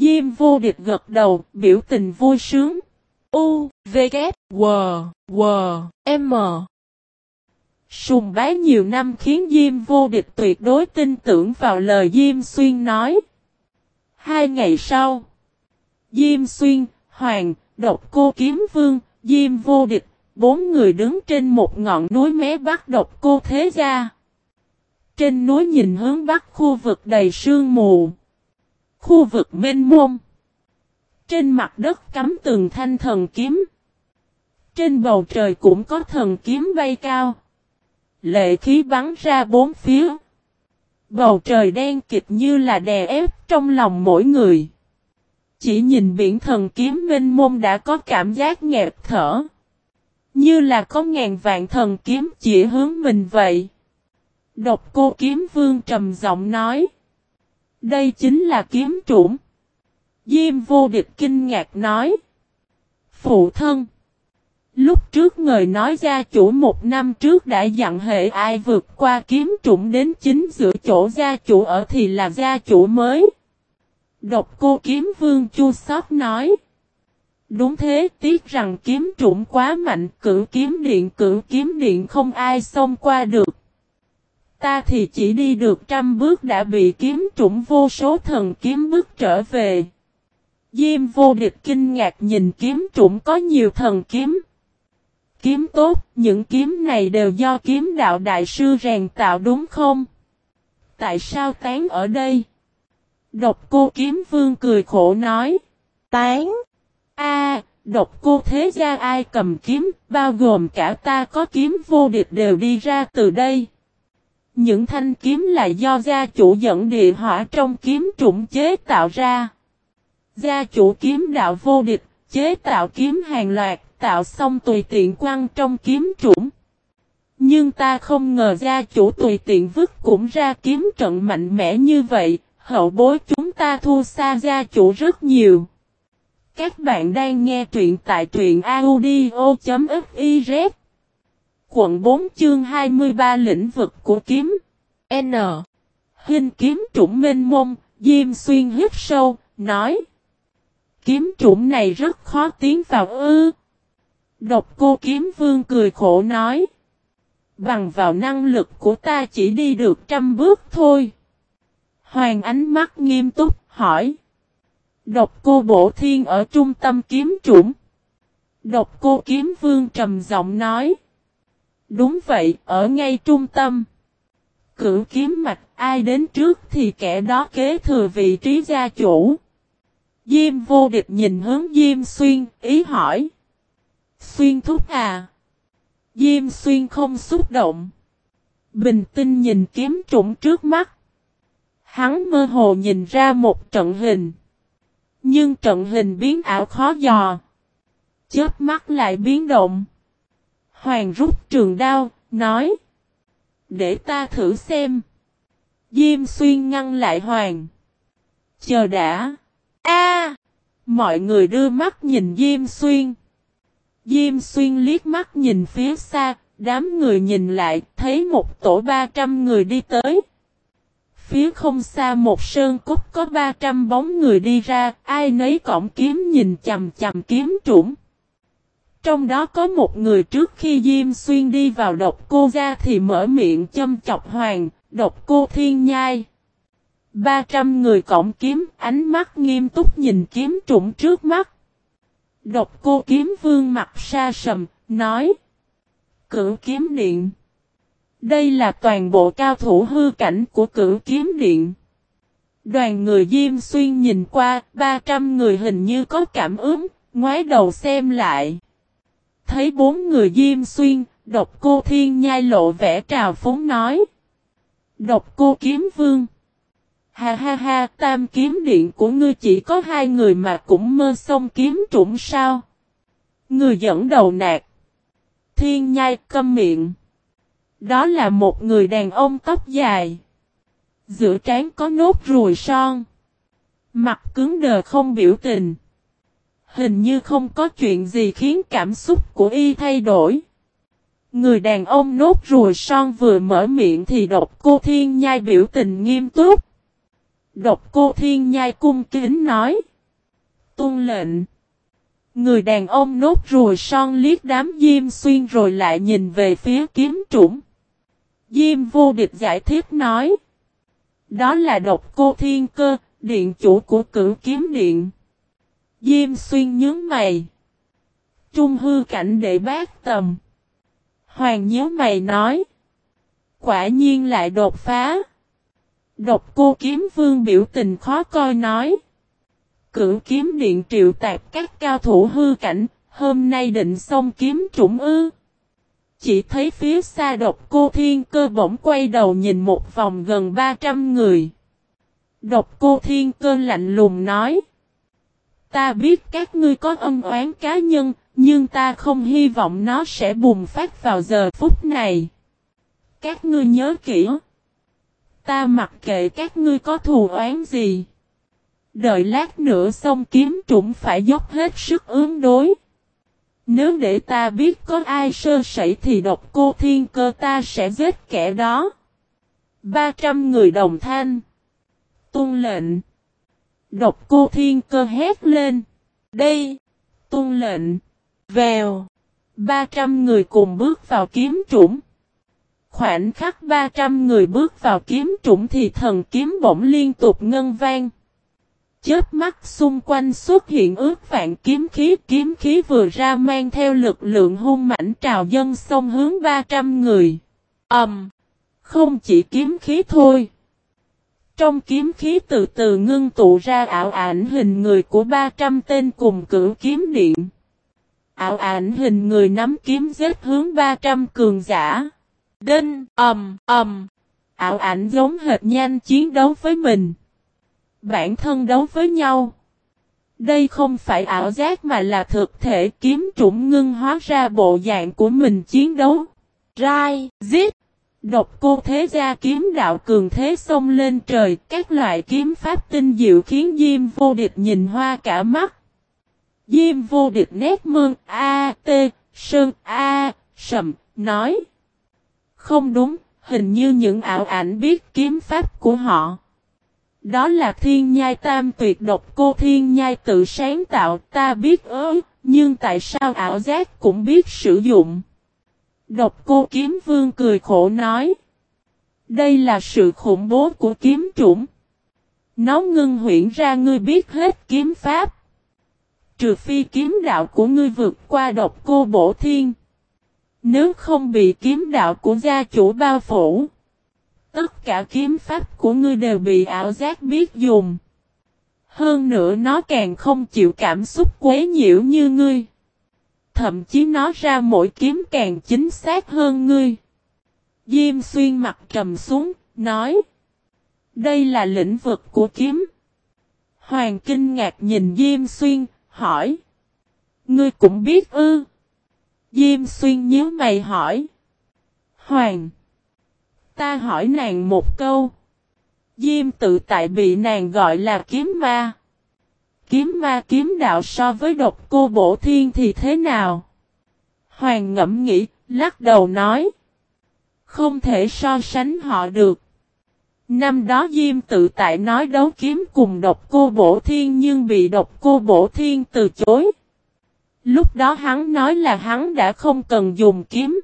Diêm vô địch gật đầu, biểu tình vui sướng. U, V, K, W, W, M. Sùng bái nhiều năm khiến Diêm vô địch tuyệt đối tin tưởng vào lời Diêm Xuyên nói. Hai ngày sau, Diêm Xuyên, Hoàng, Độc Cô Kiếm Vương, Diêm vô địch, bốn người đứng trên một ngọn núi mé bắc Độc Cô Thế Gia. Trên núi nhìn hướng bắc khu vực đầy sương mù. Khu vực mênh mông. Trên mặt đất cắm từng thanh thần kiếm. Trên bầu trời cũng có thần kiếm bay cao. Lệ khí bắn ra bốn phía. Bầu trời đen kịch như là đè ép trong lòng mỗi người. Chỉ nhìn biển thần kiếm mênh mông đã có cảm giác nghẹt thở. Như là có ngàn vạn thần kiếm chỉ hướng mình vậy. Độc cô kiếm vương trầm giọng nói. Đây chính là kiếm trũng. Diêm vô địch kinh ngạc nói. Phụ thân. Lúc trước người nói gia chủ một năm trước đã dặn hệ ai vượt qua kiếm trũng đến chính giữa chỗ gia chủ ở thì là gia chủ mới. Độc cô kiếm vương chua sót nói. Đúng thế, tiếc rằng kiếm trũng quá mạnh, cử kiếm điện, cử kiếm điện không ai xông qua được. Ta thì chỉ đi được trăm bước đã bị kiếm trũng vô số thần kiếm bước trở về. Diêm vô địch kinh ngạc nhìn kiếm trũng có nhiều thần kiếm. Kiếm tốt, những kiếm này đều do kiếm đạo đại sư rèn tạo đúng không? Tại sao tán ở đây? Độc cô kiếm vương cười khổ nói. Tán. A, độc cô thế gia ai cầm kiếm, bao gồm cả ta có kiếm vô địch đều đi ra từ đây. Những thanh kiếm là do gia chủ dẫn địa hỏa trong kiếm trụng chế tạo ra. Gia chủ kiếm đạo vô địch, chế tạo kiếm hàng loạt, tạo xong tùy tiện quăng trong kiếm trũng. Nhưng ta không ngờ gia chủ tùy tiện vứt cũng ra kiếm trận mạnh mẽ như vậy, hậu bối chúng ta thua xa gia chủ rất nhiều. Các bạn đang nghe truyện tại truyện audio.fif Quận 4 chương 23 lĩnh vực của kiếm N Hình kiếm trũng mênh mông, Diêm Xuyên hít sâu, nói Kiếm trũng này rất khó tiến vào ư Độc cô kiếm vương cười khổ nói. Bằng vào năng lực của ta chỉ đi được trăm bước thôi. Hoàng ánh mắt nghiêm túc hỏi. Độc cô bổ thiên ở trung tâm kiếm trũng. Độc cô kiếm vương trầm giọng nói. Đúng vậy, ở ngay trung tâm. Cửu kiếm mạch ai đến trước thì kẻ đó kế thừa vị trí gia chủ. Diêm vô địch nhìn hướng Diêm xuyên, ý hỏi. Xuyên thúc à. Diêm xuyên không xúc động. Bình tinh nhìn kiếm trụng trước mắt. Hắn mơ hồ nhìn ra một trận hình. Nhưng trận hình biến ảo khó dò. Chớp mắt lại biến động. Hoàng rút trường đao, nói. Để ta thử xem. Diêm xuyên ngăn lại Hoàng. Chờ đã. A! mọi người đưa mắt nhìn Diêm xuyên. Diêm xuyên liếc mắt nhìn phía xa, đám người nhìn lại, thấy một tổ 300 người đi tới. Phía không xa một sơn cốt có 300 bóng người đi ra, ai nấy cổng kiếm nhìn chầm chầm kiếm trũng. Trong đó có một người trước khi Diêm Xuyên đi vào độc cô ra thì mở miệng châm chọc hoàng, độc cô thiên nhai. 300 người cổng kiếm, ánh mắt nghiêm túc nhìn kiếm trụng trước mắt. Độc cô kiếm vương mặt xa sầm, nói. Cửu kiếm điện. Đây là toàn bộ cao thủ hư cảnh của cửu kiếm điện. Đoàn người Diêm Xuyên nhìn qua, 300 người hình như có cảm ứng, ngoái đầu xem lại. Thấy bốn người Diêm Xuyên, độc cô thiên nhai lộ vẻ trào phúng nói. Độc cô kiếm vương. Ha ha ha, tam kiếm điện của ngươi chỉ có hai người mà cũng mơ sông kiếm trụng sao? Người dẫn đầu nạt. Thiên nhai câm miệng. Đó là một người đàn ông tóc dài. Giữa trán có nốt ruồi son. Mặt cứng đờ không biểu tình. Hình như không có chuyện gì khiến cảm xúc của y thay đổi. Người đàn ông nốt ruồi son vừa mở miệng thì độc cô thiên nhai biểu tình nghiêm túc. Độc cô thiên nhai cung kính nói. Tuân lệnh. Người đàn ông nốt ruồi son liếc đám Diêm Xuyên rồi lại nhìn về phía kiếm trũng. Diêm vô địch giải thích nói. Đó là độc cô thiên cơ, điện chủ của cử kiếm điện. Diêm Xuyên nhớ mày. Trung hư cảnh đệ bác tầm. Hoàng nhớ mày nói. Quả nhiên lại đột phá. Độc cô kiếm vương biểu tình khó coi nói. Cửu kiếm điện triệu tạp các cao thủ hư cảnh, hôm nay định xong kiếm chủng ư. Chỉ thấy phía xa độc cô thiên cơ bỗng quay đầu nhìn một vòng gần 300 người. Độc cô thiên cơ lạnh lùng nói. Ta biết các ngươi có ân oán cá nhân, nhưng ta không hy vọng nó sẽ bùng phát vào giờ phút này. Các ngươi nhớ kỹ. Ta mặc kệ các ngươi có thù oán gì. Đợi lát nữa xong kiếm trụng phải dốc hết sức ứng đối. Nếu để ta biết có ai sơ sẩy thì độc cô thiên cơ ta sẽ giết kẻ đó. 300 người đồng thanh. Tôn lệnh. Độc cô thiên cơ hét lên. Đây. Tôn lệnh. Vèo. 300 người cùng bước vào kiếm trũng. Khoảnh khắc 300 người bước vào kiếm trũng thì thần kiếm bỗng liên tục ngân vang. Chớp mắt xung quanh xuất hiện ước vạn kiếm khí, kiếm khí vừa ra mang theo lực lượng hung mãnh trào dân sông hướng 300 người. Ầm! Um, không chỉ kiếm khí thôi. Trong kiếm khí từ từ ngưng tụ ra ảo ảnh hình người của 300 tên cùng cử kiếm điện. Ảo ảnh hình người nắm kiếm giết hướng 300 cường giả. Đinh, ầm, ầm. Ảo ảnh giống hệt nhanh chiến đấu với mình. Bản thân đấu với nhau. Đây không phải ảo giác mà là thực thể kiếm trũng ngưng hóa ra bộ dạng của mình chiến đấu. Rai, giết. Độc cô thế gia kiếm đạo cường thế xông lên trời, các loại kiếm pháp tinh diệu khiến Diêm vô địch nhìn hoa cả mắt. Diêm vô địch nét mương A, T, Sơn A, Sầm, nói. Không đúng, hình như những ảo ảnh biết kiếm pháp của họ. Đó là thiên nhai tam tuyệt độc cô thiên nhai tự sáng tạo ta biết ớ, nhưng tại sao ảo giác cũng biết sử dụng. Độc cô kiếm vương cười khổ nói. Đây là sự khủng bố của kiếm chủng. Nó ngưng huyển ra ngươi biết hết kiếm pháp. Trừ phi kiếm đạo của ngươi vượt qua độc cô bổ thiên. Nếu không bị kiếm đạo của gia chủ bao phủ. Tất cả kiếm pháp của ngươi đều bị ảo giác biết dùng. Hơn nữa nó càng không chịu cảm xúc quấy nhiễu như ngươi. Thậm chí nó ra mỗi kiếm càng chính xác hơn ngươi. Diêm xuyên mặt trầm xuống, nói. Đây là lĩnh vực của kiếm. Hoàng kinh ngạc nhìn Diêm xuyên, hỏi. Ngươi cũng biết ư. Diêm xuyên nhớ mày hỏi. Hoàng. Ta hỏi nàng một câu. Diêm tự tại bị nàng gọi là kiếm ma. Kiếm ma kiếm đạo so với độc cô bổ thiên thì thế nào? Hoàng ngẫm nghĩ, lắc đầu nói. Không thể so sánh họ được. Năm đó Diêm tự tại nói đấu kiếm cùng độc cô bổ thiên nhưng bị độc cô bổ thiên từ chối. Lúc đó hắn nói là hắn đã không cần dùng kiếm.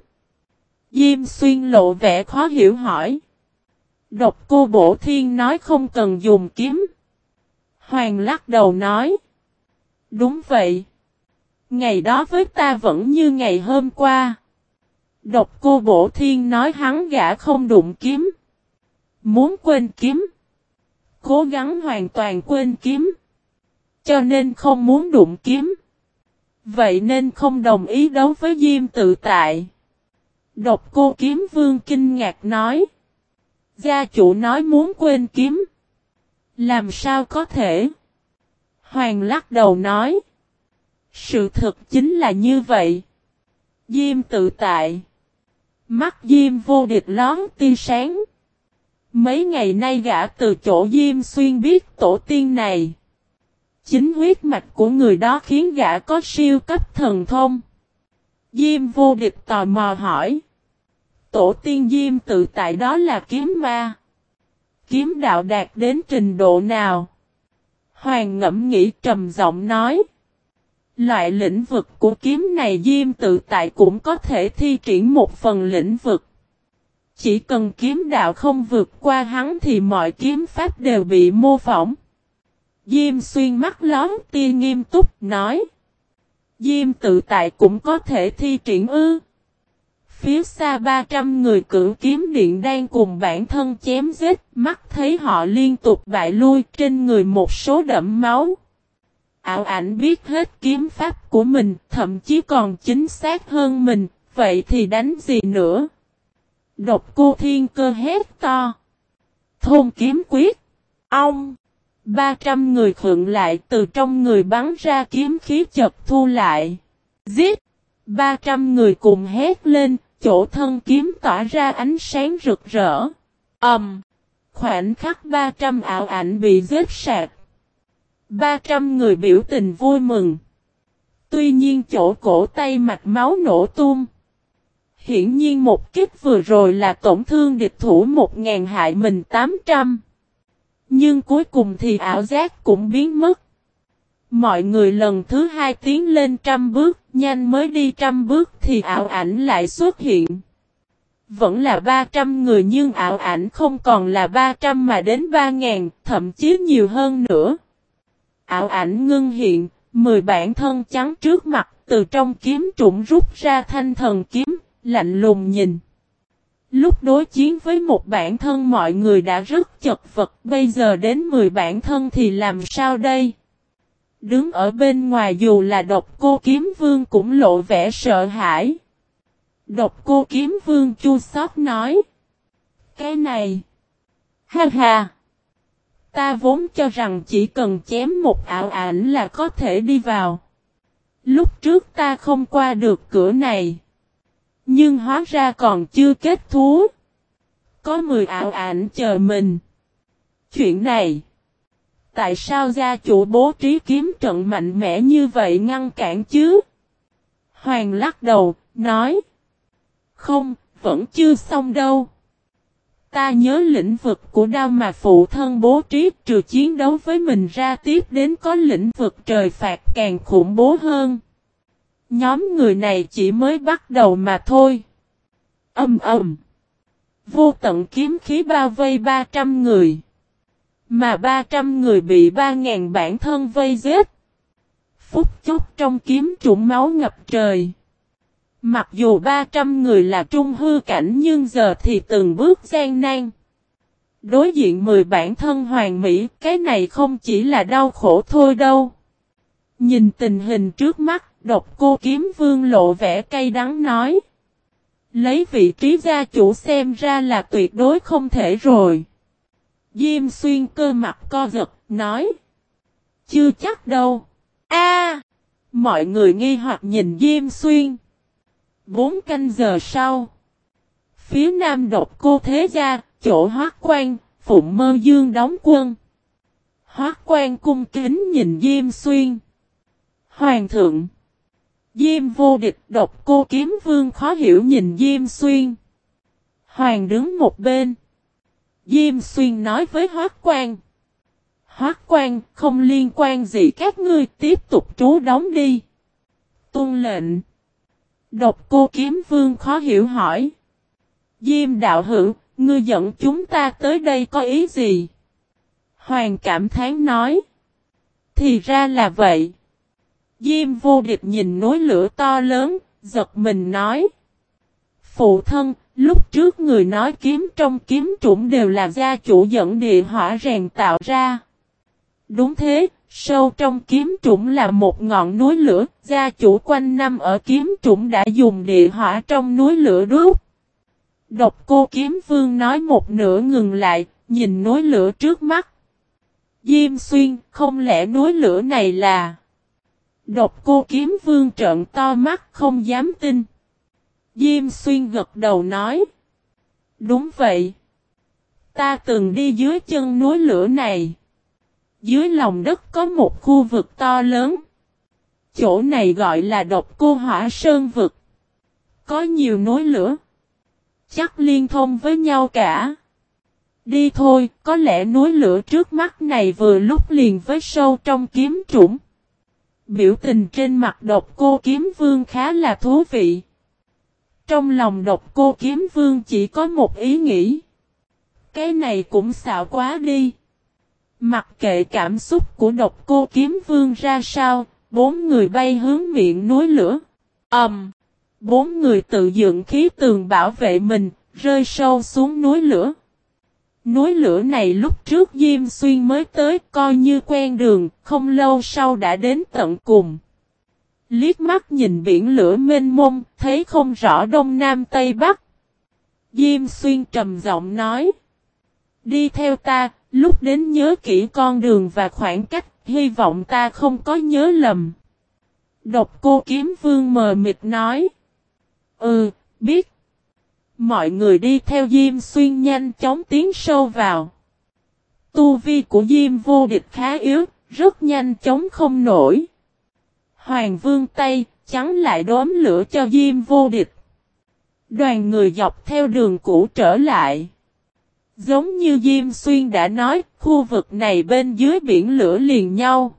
Diêm xuyên lộ vẻ khó hiểu hỏi. Độc cô bổ thiên nói không cần dùng kiếm. Hoàng lắc đầu nói. Đúng vậy. Ngày đó với ta vẫn như ngày hôm qua. Độc cô bổ thiên nói hắn gã không đụng kiếm. Muốn quên kiếm. Cố gắng hoàn toàn quên kiếm. Cho nên không muốn đụng kiếm. Vậy nên không đồng ý đấu với Diêm tự tại. Độc cô kiếm vương kinh ngạc nói. Gia chủ nói muốn quên kiếm. Làm sao có thể? Hoàng lắc đầu nói. Sự thật chính là như vậy. Diêm tự tại. Mắt Diêm vô địch lón tia sáng. Mấy ngày nay gã từ chỗ Diêm xuyên biết tổ tiên này. Chính huyết mạch của người đó khiến gã có siêu cấp thần thông. Diêm vô địch tò mò hỏi. Tổ tiên Diêm tự tại đó là kiếm ma. Kiếm đạo đạt đến trình độ nào? Hoàng ngẫm nghĩ trầm giọng nói. Loại lĩnh vực của kiếm này Diêm tự tại cũng có thể thi triển một phần lĩnh vực. Chỉ cần kiếm đạo không vượt qua hắn thì mọi kiếm pháp đều bị mô phỏng. Diêm xuyên mắt lón tia nghiêm túc nói. Diêm tự tại cũng có thể thi triển ư. Phía xa 300 người cử kiếm điện đang cùng bản thân chém giết, mắt thấy họ liên tục bại lui trên người một số đậm máu. Ảo ảnh biết hết kiếm pháp của mình, thậm chí còn chính xác hơn mình, vậy thì đánh gì nữa? Độc cô thiên cơ hét to. Thôn kiếm quyết. Ông. 300 người khượng lại từ trong người bắn ra kiếm khí chật thu lại. Giết! 300 người cùng hét lên, chỗ thân kiếm tỏa ra ánh sáng rực rỡ. Ẩm! Um, khoảnh khắc 300 ảo ảnh bị giết sạc. 300 người biểu tình vui mừng. Tuy nhiên chỗ cổ tay mạch máu nổ tung. Hiển nhiên một kích vừa rồi là tổn thương địch thủ 1.000 hại mình 800. Nhưng cuối cùng thì ảo giác cũng biến mất. Mọi người lần thứ hai tiến lên trăm bước, nhanh mới đi trăm bước thì ảo ảnh lại xuất hiện. Vẫn là 300 người nhưng ảo ảnh không còn là 300 mà đến 3.000, thậm chí nhiều hơn nữa. Ảo ảnh ngưng hiện, 10 bản thân trắng trước mặt, từ trong kiếm trụng rút ra thanh thần kiếm, lạnh lùng nhìn. Lúc đối chiến với một bản thân mọi người đã rất chật vật, bây giờ đến 10 bản thân thì làm sao đây? Đứng ở bên ngoài dù là độc cô kiếm vương cũng lộ vẻ sợ hãi. Độc cô kiếm vương chua xót nói. Cái này. Ha ha. Ta vốn cho rằng chỉ cần chém một ảo ảnh là có thể đi vào. Lúc trước ta không qua được cửa này. Nhưng hóa ra còn chưa kết thú. Có 10 ảo ảnh chờ mình. Chuyện này. Tại sao gia chủ bố trí kiếm trận mạnh mẽ như vậy ngăn cản chứ? Hoàng lắc đầu, nói. Không, vẫn chưa xong đâu. Ta nhớ lĩnh vực của đao mà phụ thân bố trí trừ chiến đấu với mình ra tiếp đến có lĩnh vực trời phạt càng khủng bố hơn. Nhóm người này chỉ mới bắt đầu mà thôi. Âm ầm. Vô tận kiếm khí bao vây 300 người. Mà 300 người bị 3.000 bản thân vây giết. Phút chốc trong kiếm trụng máu ngập trời. Mặc dù 300 người là trung hư cảnh nhưng giờ thì từng bước gian nan. Đối diện 10 bản thân hoàng mỹ, cái này không chỉ là đau khổ thôi đâu. Nhìn tình hình trước mắt, độc cô kiếm vương lộ vẻ cay đắng nói. Lấy vị trí gia chủ xem ra là tuyệt đối không thể rồi. Diêm xuyên cơ mặt co giật, nói. Chưa chắc đâu. A, Mọi người nghi hoặc nhìn Diêm xuyên. Bốn canh giờ sau. Phía nam độc cô thế gia, chỗ hoác quan, phụng mơ dương đóng quân. Hoác quan cung kính nhìn Diêm xuyên. Hoàng thượng. Diêm vô địch độc cô kiếm vương khó hiểu nhìn Diêm xuyên. Hoàng đứng một bên. Diêm xuyên nói với Hoác quan. Hoác quan không liên quan gì các ngươi tiếp tục trú đóng đi. Tôn lệnh. Độc cô kiếm vương khó hiểu hỏi. Diêm đạo hữu, ngươi dẫn chúng ta tới đây có ý gì? Hoàng cảm thán nói. Thì ra là vậy. Diêm vô địch nhìn núi lửa to lớn, giật mình nói. Phụ thân, lúc trước người nói kiếm trong kiếm trũng đều là gia chủ dẫn địa hỏa rèn tạo ra. Đúng thế, sâu trong kiếm trũng là một ngọn núi lửa, gia chủ quanh năm ở kiếm trũng đã dùng địa hỏa trong núi lửa đốt. Độc cô kiếm vương nói một nửa ngừng lại, nhìn núi lửa trước mắt. Diêm xuyên, không lẽ núi lửa này là... Độc cô kiếm vương trợn to mắt không dám tin. Diêm xuyên gật đầu nói. Đúng vậy. Ta từng đi dưới chân núi lửa này. Dưới lòng đất có một khu vực to lớn. Chỗ này gọi là độc cô hỏa sơn vực. Có nhiều núi lửa. Chắc liên thông với nhau cả. Đi thôi, có lẽ núi lửa trước mắt này vừa lúc liền với sâu trong kiếm trũng. Biểu tình trên mặt độc cô kiếm vương khá là thú vị. Trong lòng độc cô kiếm vương chỉ có một ý nghĩ. Cái này cũng xạo quá đi. Mặc kệ cảm xúc của độc cô kiếm vương ra sao, bốn người bay hướng miệng núi lửa. ầm, um, Bốn người tự dựng khí tường bảo vệ mình, rơi sâu xuống núi lửa. Núi lửa này lúc trước Diêm Xuyên mới tới coi như quen đường, không lâu sau đã đến tận cùng. Liếc mắt nhìn biển lửa mênh mông, thấy không rõ đông nam tây bắc. Diêm Xuyên trầm giọng nói. Đi theo ta, lúc đến nhớ kỹ con đường và khoảng cách, hy vọng ta không có nhớ lầm. Độc cô kiếm vương mờ mịt nói. Ừ, biết. Mọi người đi theo Diêm Xuyên nhanh chóng tiến sâu vào. Tu vi của Diêm vô địch khá yếu, rất nhanh chóng không nổi. Hoàng vương Tây, chắn lại đốm lửa cho Diêm vô địch. Đoàn người dọc theo đường cũ trở lại. Giống như Diêm Xuyên đã nói, khu vực này bên dưới biển lửa liền nhau.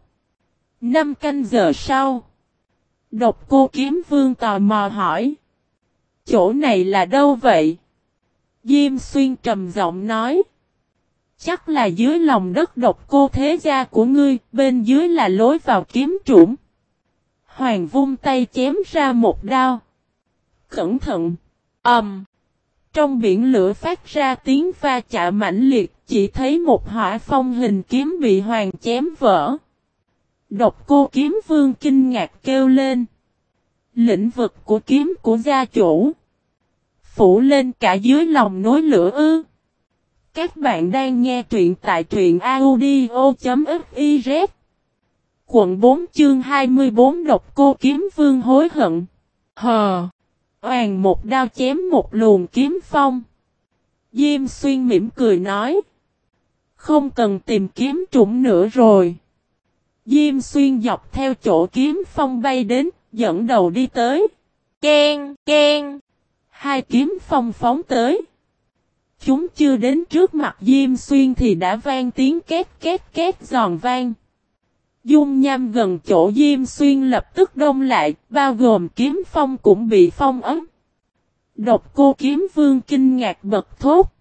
Năm canh giờ sau. Độc cô kiếm vương tò mò hỏi. Chỗ này là đâu vậy? Diêm xuyên trầm giọng nói. Chắc là dưới lòng đất độc cô thế gia của ngươi, bên dưới là lối vào kiếm trũng. Hoàng vung tay chém ra một đao. Cẩn thận. ầm. Um. Trong biển lửa phát ra tiếng va chạm mãnh liệt, chỉ thấy một hỏa phong hình kiếm bị hoàng chém vỡ. Độc cô kiếm vương kinh ngạc kêu lên. Lĩnh vực của kiếm của gia chủ. Phủ lên cả dưới lòng nối lửa ư. Các bạn đang nghe truyện tại truyện audio.fif Quận 4 chương 24 độc cô kiếm vương hối hận. Hờ. Hoàng một đao chém một luồng kiếm phong. Diêm xuyên mỉm cười nói. Không cần tìm kiếm trũng nữa rồi. Diêm xuyên dọc theo chỗ kiếm phong bay đến, dẫn đầu đi tới. Ken, ken. Hai kiếm phong phóng tới. Chúng chưa đến trước mặt Diêm Xuyên thì đã vang tiếng két két két giòn vang. Dung nham gần chỗ Diêm Xuyên lập tức đông lại, bao gồm kiếm phong cũng bị phong ấm. Độc cô kiếm vương kinh ngạc bật thốt.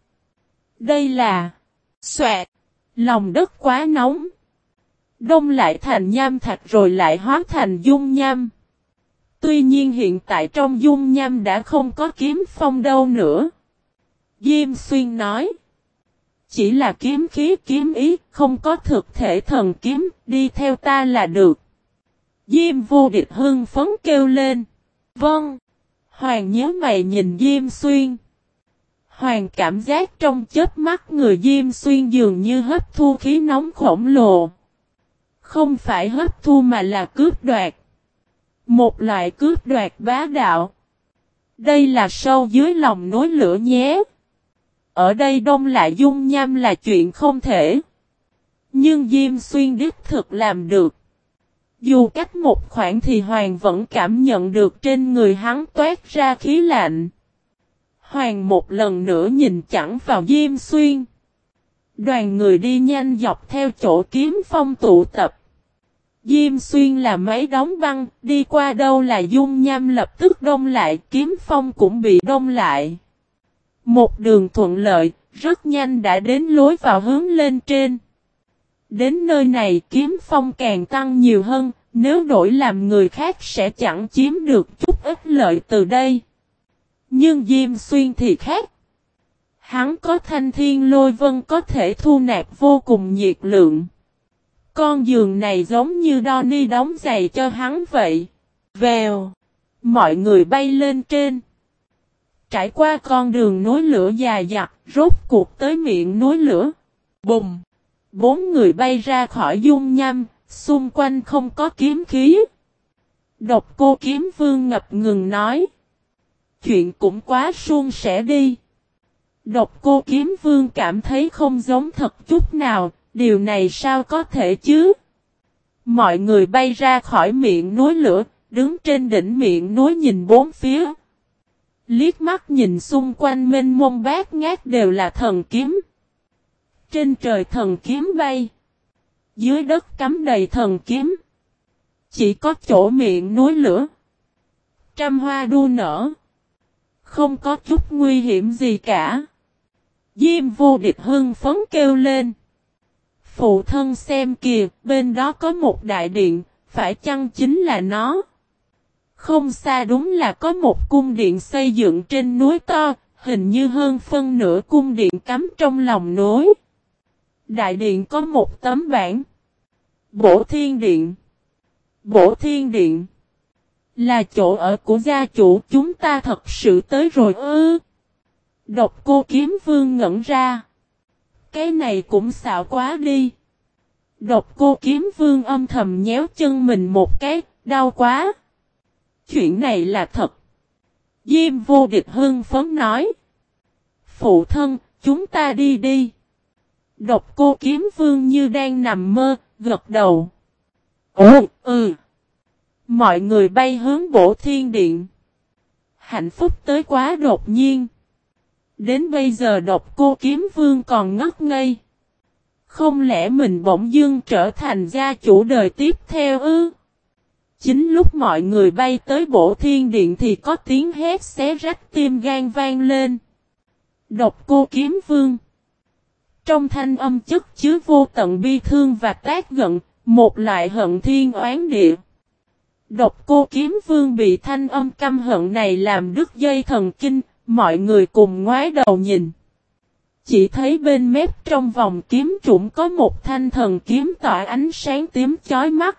Đây là xoẹt, lòng đất quá nóng. Đông lại thành nham thạch rồi lại hóa thành dung nham. Tuy nhiên hiện tại trong dung nham đã không có kiếm phong đâu nữa. Diêm xuyên nói. Chỉ là kiếm khí kiếm ý, không có thực thể thần kiếm, đi theo ta là được. Diêm vô địch hưng phấn kêu lên. Vâng. Hoàng nhớ mày nhìn Diêm xuyên. Hoàng cảm giác trong chết mắt người Diêm xuyên dường như hấp thu khí nóng khổng lồ. Không phải hấp thu mà là cướp đoạt. Một loại cướp đoạt bá đạo. Đây là sâu dưới lòng núi lửa nhé. Ở đây đông lại dung nham là chuyện không thể. Nhưng Diêm Xuyên đích thực làm được. Dù cách một khoảng thì Hoàng vẫn cảm nhận được trên người hắn toát ra khí lạnh. Hoàng một lần nữa nhìn chẳng vào Diêm Xuyên. Đoàn người đi nhanh dọc theo chỗ kiếm phong tụ tập. Diêm xuyên là máy đóng băng, đi qua đâu là dung nham lập tức đông lại, kiếm phong cũng bị đông lại. Một đường thuận lợi, rất nhanh đã đến lối vào hướng lên trên. Đến nơi này kiếm phong càng tăng nhiều hơn, nếu đổi làm người khác sẽ chẳng chiếm được chút ít lợi từ đây. Nhưng Diêm Xuyên thì khác. Hắn có thanh thiên lôi vân có thể thu nạp vô cùng nhiệt lượng. Con giường này giống như Donnie đóng giày cho hắn vậy. Vèo. Mọi người bay lên trên. Trải qua con đường núi lửa dài dặt, rốt cuộc tới miệng núi lửa. Bùng. Bốn người bay ra khỏi dung nham, xung quanh không có kiếm khí. Độc cô kiếm vương ngập ngừng nói. Chuyện cũng quá suôn sẻ đi. Độc cô kiếm vương cảm thấy không giống thật chút nào, Điều này sao có thể chứ? Mọi người bay ra khỏi miệng núi lửa, đứng trên đỉnh miệng núi nhìn bốn phía. Liếc mắt nhìn xung quanh mênh mông bát ngát đều là thần kiếm. Trên trời thần kiếm bay. Dưới đất cắm đầy thần kiếm. Chỉ có chỗ miệng núi lửa. Trăm hoa đua nở. Không có chút nguy hiểm gì cả. Diêm vô địch hưng phấn kêu lên. Phụ thân xem kìa, bên đó có một đại điện, phải chăng chính là nó? Không xa đúng là có một cung điện xây dựng trên núi to, hình như hơn phân nửa cung điện cắm trong lòng núi. Đại điện có một tấm bảng. Bổ thiên điện. Bổ thiên điện. Là chỗ ở của gia chủ chúng ta thật sự tới rồi ư. Độc cô kiếm vương ngẩn ra. Cái này cũng xạo quá đi. Độc cô kiếm vương âm thầm nhéo chân mình một cái, đau quá. Chuyện này là thật. Diêm vô địch hưng phấn nói. Phụ thân, chúng ta đi đi. Độc cô kiếm vương như đang nằm mơ, gật đầu. Ồ, ừ. Mọi người bay hướng bổ thiên điện. Hạnh phúc tới quá đột nhiên. Đến bây giờ độc cô kiếm vương còn ngất ngây. Không lẽ mình bỗng dưng trở thành gia chủ đời tiếp theo ư? Chính lúc mọi người bay tới bổ thiên điện thì có tiếng hét xé rách tim gan vang lên. Độc cô kiếm vương. Trong thanh âm chất chứa vô tận bi thương và tác giận, một loại hận thiên oán địa. Độc cô kiếm vương bị thanh âm căm hận này làm đứt dây thần kinh, mọi người cùng ngoái đầu nhìn. Chỉ thấy bên mép trong vòng kiếm trũng có một thanh thần kiếm tỏa ánh sáng tím chói mắt.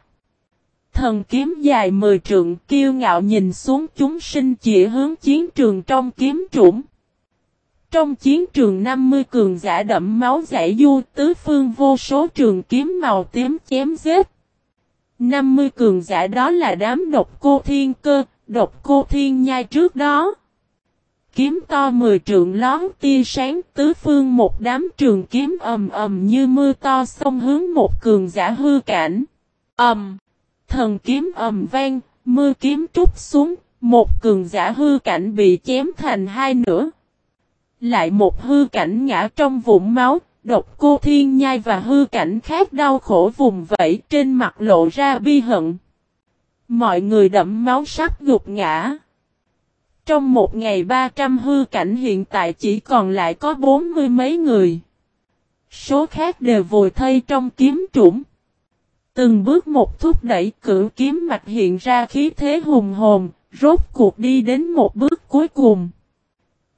Thần kiếm dài mười trượng kiêu ngạo nhìn xuống chúng sinh chỉ hướng chiến trường trong kiếm trũng. Trong chiến trường 50 cường giả đậm máu giải du tứ phương vô số trường kiếm màu tím chém giết. 50 cường giả đó là đám độc cô thiên cơ, độc cô thiên nhai trước đó. Kiếm to 10 trượng lón tia sáng tứ phương một đám trường kiếm ầm ầm như mưa to xông hướng một cường giả hư cảnh. Ầm! Thần kiếm ầm vang, mưa kiếm trút xuống, một cường giả hư cảnh bị chém thành hai nửa. Lại một hư cảnh ngã trong vũng máu, độc cô thiên nhai và hư cảnh khác đau khổ vùng vẫy trên mặt lộ ra bi hận. Mọi người đẫm máu sắc gục ngã. Trong một ngày 300 hư cảnh hiện tại chỉ còn lại có bốn mươi mấy người. Số khác đều vùi thây trong kiếm trũng. Từng bước một thúc đẩy cử kiếm mạch hiện ra khí thế hùng hồn, rốt cuộc đi đến một bước cuối cùng.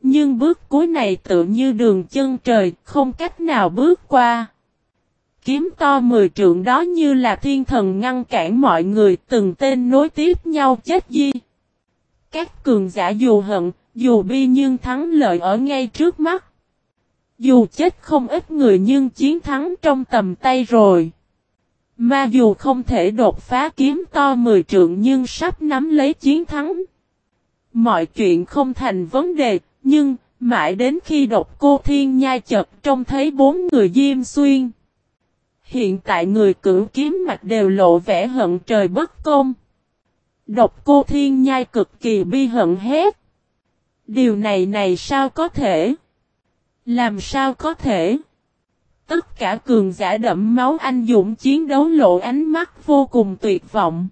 Nhưng bước cuối này tự như đường chân trời, không cách nào bước qua. Kiếm to mười trượng đó như là thiên thần ngăn cản mọi người từng tên nối tiếp nhau chết di. Các cường giả dù hận, dù bi nhưng thắng lợi ở ngay trước mắt. Dù chết không ít người nhưng chiến thắng trong tầm tay rồi. Mà dù không thể đột phá kiếm to mười trượng nhưng sắp nắm lấy chiến thắng. Mọi chuyện không thành vấn đề, nhưng mãi đến khi độc cô thiên nhai chật trông thấy bốn người diêm xuyên. Hiện tại người cử kiếm mạch đều lộ vẻ hận trời bất công. Độc cô thiên nhai cực kỳ bi hận hết. Điều này này sao có thể? Làm sao có thể? Tất cả cường giả đẫm máu anh dũng chiến đấu lộ ánh mắt vô cùng tuyệt vọng.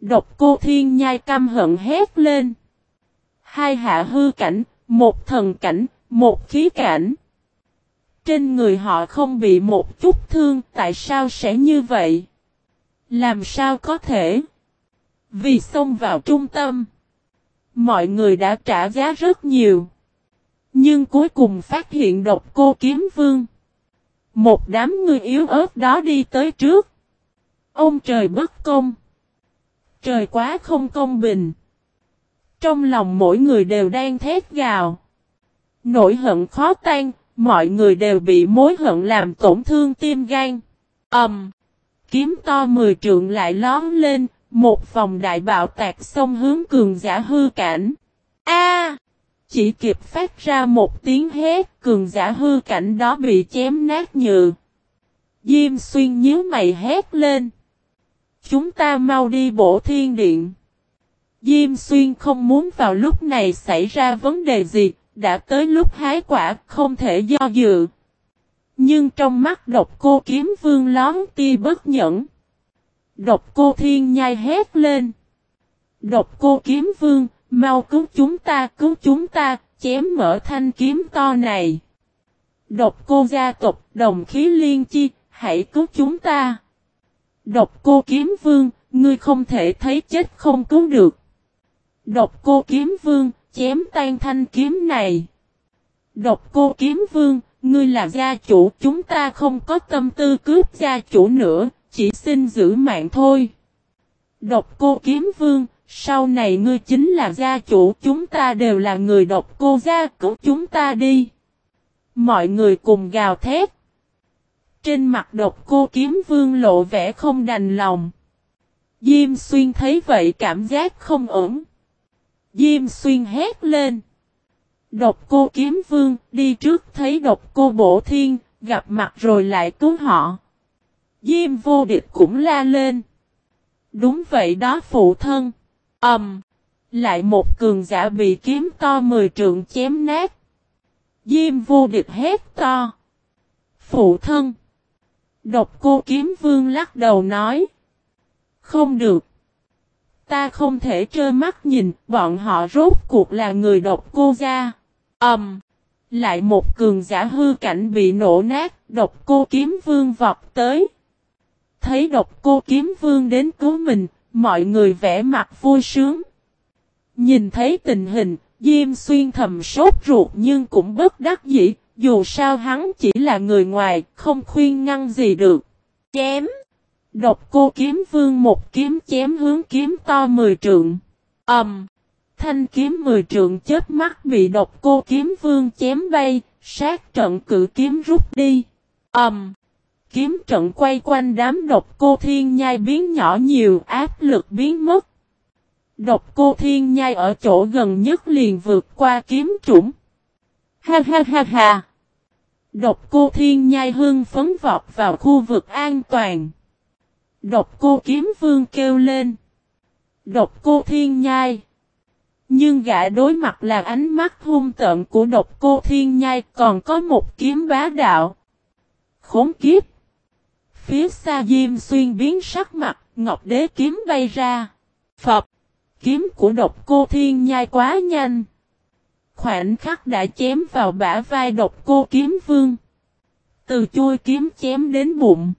Độc cô thiên nhai căm hận hét lên. Hai hạ hư cảnh, một thần cảnh, một khí cảnh. Trên người họ không bị một chút thương, tại sao sẽ như vậy? Làm sao có thể? Vì xông vào trung tâm. Mọi người đã trả giá rất nhiều. Nhưng cuối cùng phát hiện độc cô kiếm vương. Một đám người yếu ớt đó đi tới trước. Ông trời bất công. Trời quá không công bình. Trong lòng mỗi người đều đang thét gào. Nỗi hận khó tan, mọi người đều bị mối hận làm tổn thương tim gan. Ầm. Um, kiếm to mười trượng lại lón lên, một vòng đại bạo tạc xông hướng cường giả hư cảnh. A! Chỉ kịp phát ra một tiếng hét, cường giả hư cảnh đó bị chém nát nhừ. Diêm xuyên nhíu mày hét lên. Chúng ta mau đi bổ thiên điện. Diêm xuyên không muốn vào lúc này xảy ra vấn đề gì, đã tới lúc hái quả, không thể do dự. Nhưng trong mắt độc cô kiếm vương lón ti bất nhẫn. Độc cô thiên nhai hét lên. Độc cô kiếm vương, mau cứu chúng ta, cứu chúng ta, chém mở thanh kiếm to này. Độc cô gia tộc, đồng khí liên chi, hãy cứu chúng ta. Độc cô kiếm vương, ngươi không thể thấy chết không cứu được. Độc cô kiếm vương, chém tan thanh kiếm này. Độc cô kiếm vương, ngươi là gia chủ, chúng ta không có tâm tư cướp gia chủ nữa, chỉ xin giữ mạng thôi. Độc cô kiếm vương, sau này ngươi chính là gia chủ, chúng ta đều là người độc cô gia, cứu chúng ta đi. Mọi người cùng gào thét. Trên mặt độc cô kiếm vương lộ vẻ không đành lòng. Diêm xuyên thấy vậy cảm giác không ổn. Diêm xuyên hét lên. Độc cô kiếm vương đi trước thấy độc cô bổ thiên, gặp mặt rồi lại cứu họ. Diêm vô địch cũng la lên. Đúng vậy đó phụ thân. Ẩm. Um, lại một cường giả bị kiếm to mười trượng chém nát. Diêm vô địch hét to. Phụ thân. Độc cô kiếm vương lắc đầu nói. Không được. Ta không thể trơ mắt nhìn bọn họ rốt cuộc là người độc cô gia. Ẩm. Um, lại một cường giả hư cảnh bị nổ nát. Độc cô kiếm vương vọt tới. Thấy độc cô kiếm vương đến cứu mình. Mọi người vẽ mặt vui sướng. Nhìn thấy tình hình, Diêm Xuyên thầm sốt ruột nhưng cũng bất đắc dĩ, dù sao hắn chỉ là người ngoài, không khuyên ngăn gì được. Chém! Độc cô kiếm vương một kiếm chém hướng kiếm to mười trượng. Ẩm! Um, thanh kiếm mười trượng chết mắt bị độc cô kiếm vương chém bay, sát trận cử kiếm rút đi. Ẩm! Um, kiếm trận quay quanh đám độc cô thiên nhai biến nhỏ nhiều, áp lực biến mất. Độc cô thiên nhai ở chỗ gần nhất liền vượt qua kiếm trũng. Ha ha ha ha. Độc cô thiên nhai hương phấn vọt vào khu vực an toàn. Độc cô kiếm vương kêu lên. Độc cô thiên nhai. Nhưng gã đối mặt là ánh mắt hung tợn của độc cô thiên nhai còn có một kiếm bá đạo. Khốn kiếp. Phía xa Diêm Xuyên biến sắc mặt, Ngọc Đế kiếm bay ra. Phật, kiếm của độc cô thiên nhai quá nhanh. Khoảnh khắc đã chém vào bả vai độc cô kiếm vương. Từ chui kiếm chém đến bụng.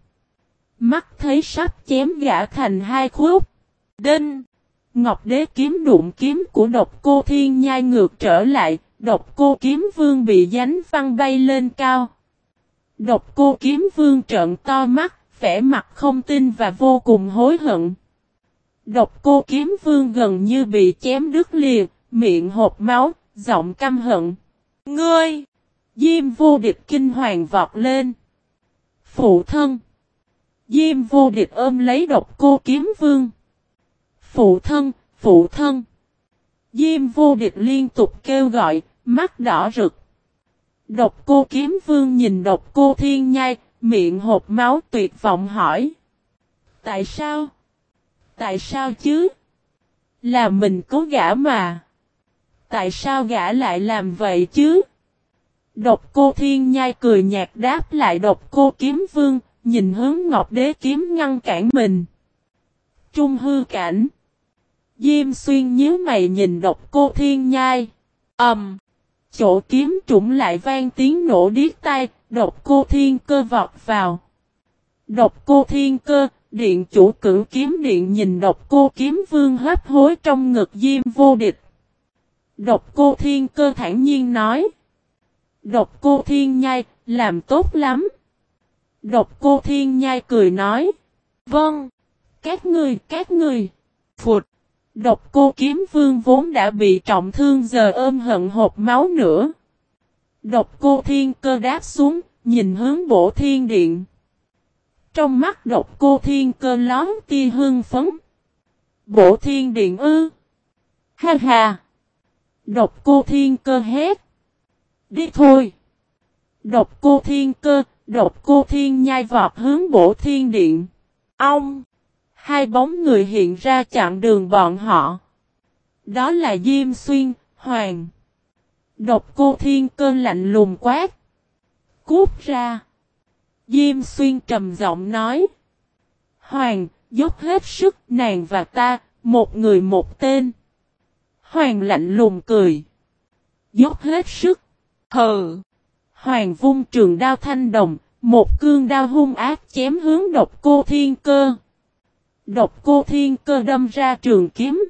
Mắt thấy sắp chém gã thành hai khúc. Đinh! Ngọc đế kiếm đụng kiếm của độc cô thiên nhai ngược trở lại, độc cô kiếm vương bị dánh văng bay lên cao. Độc cô kiếm vương trợn to mắt, vẻ mặt không tin và vô cùng hối hận. Độc cô kiếm vương gần như bị chém đứt lìa, miệng hộp máu, giọng căm hận. Ngươi! Diêm vô địch kinh hoàng vọt lên. Phụ thân! Diêm vô địch ôm lấy độc cô kiếm vương. Phụ thân! Phụ thân! Diêm vô địch liên tục kêu gọi, mắt đỏ rực. Độc cô kiếm vương nhìn độc cô thiên nhai, miệng hộp máu tuyệt vọng hỏi. Tại sao? Tại sao chứ? Là mình có gã mà. Tại sao gã lại làm vậy chứ? Độc cô thiên nhai cười nhạt đáp lại độc cô kiếm vương, nhìn hướng ngọc đế kiếm ngăn cản mình. Trung hư cảnh. Diêm xuyên nhíu mày nhìn độc cô thiên nhai. Ẩm. Um, chỗ kiếm trũng lại vang tiếng nổ điếc tai, độc cô thiên cơ vọt vào. Độc cô thiên cơ, điện chủ cử kiếm điện nhìn độc cô kiếm vương hấp hối trong ngực diêm vô địch. Độc cô thiên cơ thản nhiên nói. Độc cô thiên nhai, làm tốt lắm. Độc cô thiên nhai cười nói. Vâng. Các người, các người. Phụt. Độc cô kiếm vương vốn đã bị trọng thương giờ ôm hận hộp máu nữa. Độc cô thiên cơ đáp xuống, nhìn hướng bổ thiên điện. Trong mắt độc cô thiên cơ lón tia hương phấn. Bổ thiên điện ư. Ha ha. Độc cô thiên cơ hét. Đi thôi. Độc cô thiên cơ, độc cô thiên nhai vọt hướng bổ thiên điện. Ông. Hai bóng người hiện ra chặn đường bọn họ. Đó là Diêm Xuyên, Hoàng. Độc cô thiên cơ lạnh lùng quát. Cút ra. Diêm xuyên trầm giọng nói. Hoàng, dốc hết sức nàng và ta, một người một tên. Hoàng lạnh lùng cười. Dốc hết sức. Hờ. Hoàng vung trường đao thanh đồng, một cương đao hung ác chém hướng độc cô thiên cơ. Độc cô thiên cơ đâm ra trường kiếm.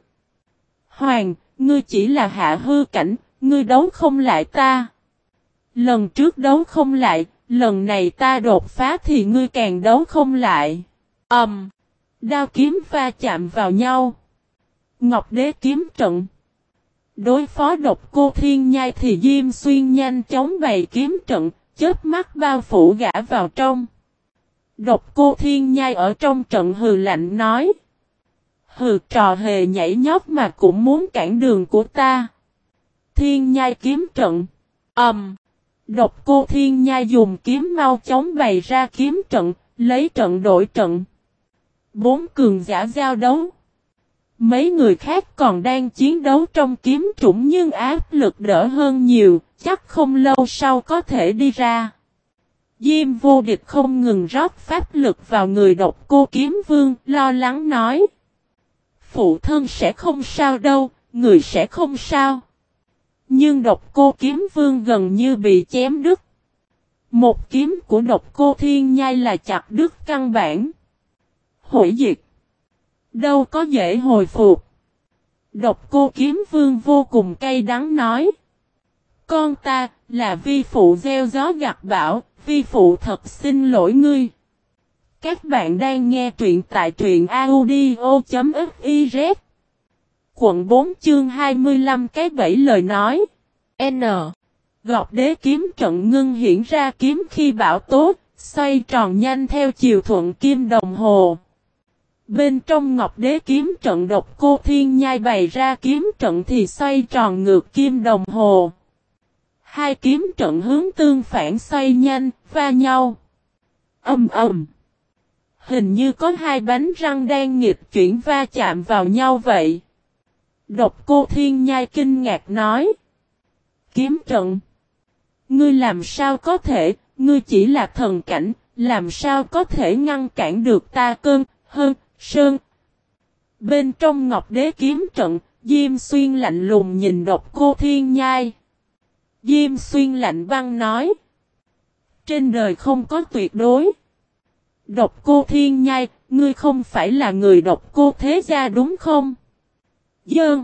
Hoàng, ngươi chỉ là hạ hư cảnh, ngươi đấu không lại ta. Lần trước đấu không lại, lần này ta đột phá thì ngươi càng đấu không lại. Ầm. Um, đao kiếm va chạm vào nhau. Ngọc đế kiếm trận. Đối phó độc cô thiên nhai thì Diêm Xuyên nhanh chóng bày kiếm trận, chớp mắt bao phủ gã vào trong. Độc cô thiên nhai ở trong trận hừ lạnh nói. Hừ trò hề nhảy nhót mà cũng muốn cản đường của ta. Thiên nhai kiếm trận. Ẩm. Um, độc cô thiên nhai dùng kiếm mau chóng bày ra kiếm trận, lấy trận đổi trận. Bốn cường giả giao đấu. Mấy người khác còn đang chiến đấu trong kiếm trũng nhưng áp lực đỡ hơn nhiều, chắc không lâu sau có thể đi ra. Diêm vô địch không ngừng rót pháp lực vào người độc cô kiếm vương, lo lắng nói. Phụ thân sẽ không sao đâu, người sẽ không sao. Nhưng độc cô kiếm vương gần như bị chém đứt. Một kiếm của độc cô thiên nhai là chặt đứt căn bản. Hủy diệt. Đâu có dễ hồi phục. Độc cô kiếm vương vô cùng cay đắng nói. Con ta, là vi phụ gieo gió gặt bão, vi phụ thật xin lỗi ngươi. Các bạn đang nghe truyện tại truyện audio.fiz Quận 4 chương 25 cái bảy lời nói N Gọt đế kiếm trận ngưng hiển ra kiếm khi bão tốt, xoay tròn nhanh theo chiều thuận kim đồng hồ. Bên trong ngọc đế kiếm trận độc cô thiên nhai bày ra kiếm trận thì xoay tròn ngược kim đồng hồ. Hai kiếm trận hướng tương phản xoay nhanh, va nhau. Âm ầm. Hình như có hai bánh răng đang nghịch chuyển va chạm vào nhau vậy. Độc cô thiên nhai kinh ngạc nói. Kiếm trận. Ngươi làm sao có thể, ngươi chỉ là thần cảnh, làm sao có thể ngăn cản được ta cơn, hơn, sơn. Bên trong ngọc đế kiếm trận, Diêm Xuyên lạnh lùng nhìn độc cô thiên nhai. Diêm Xuyên lạnh băng nói. Trên đời không có tuyệt đối. Độc cô thiên nhai, ngươi không phải là người độc cô thế gia đúng không? Dơn.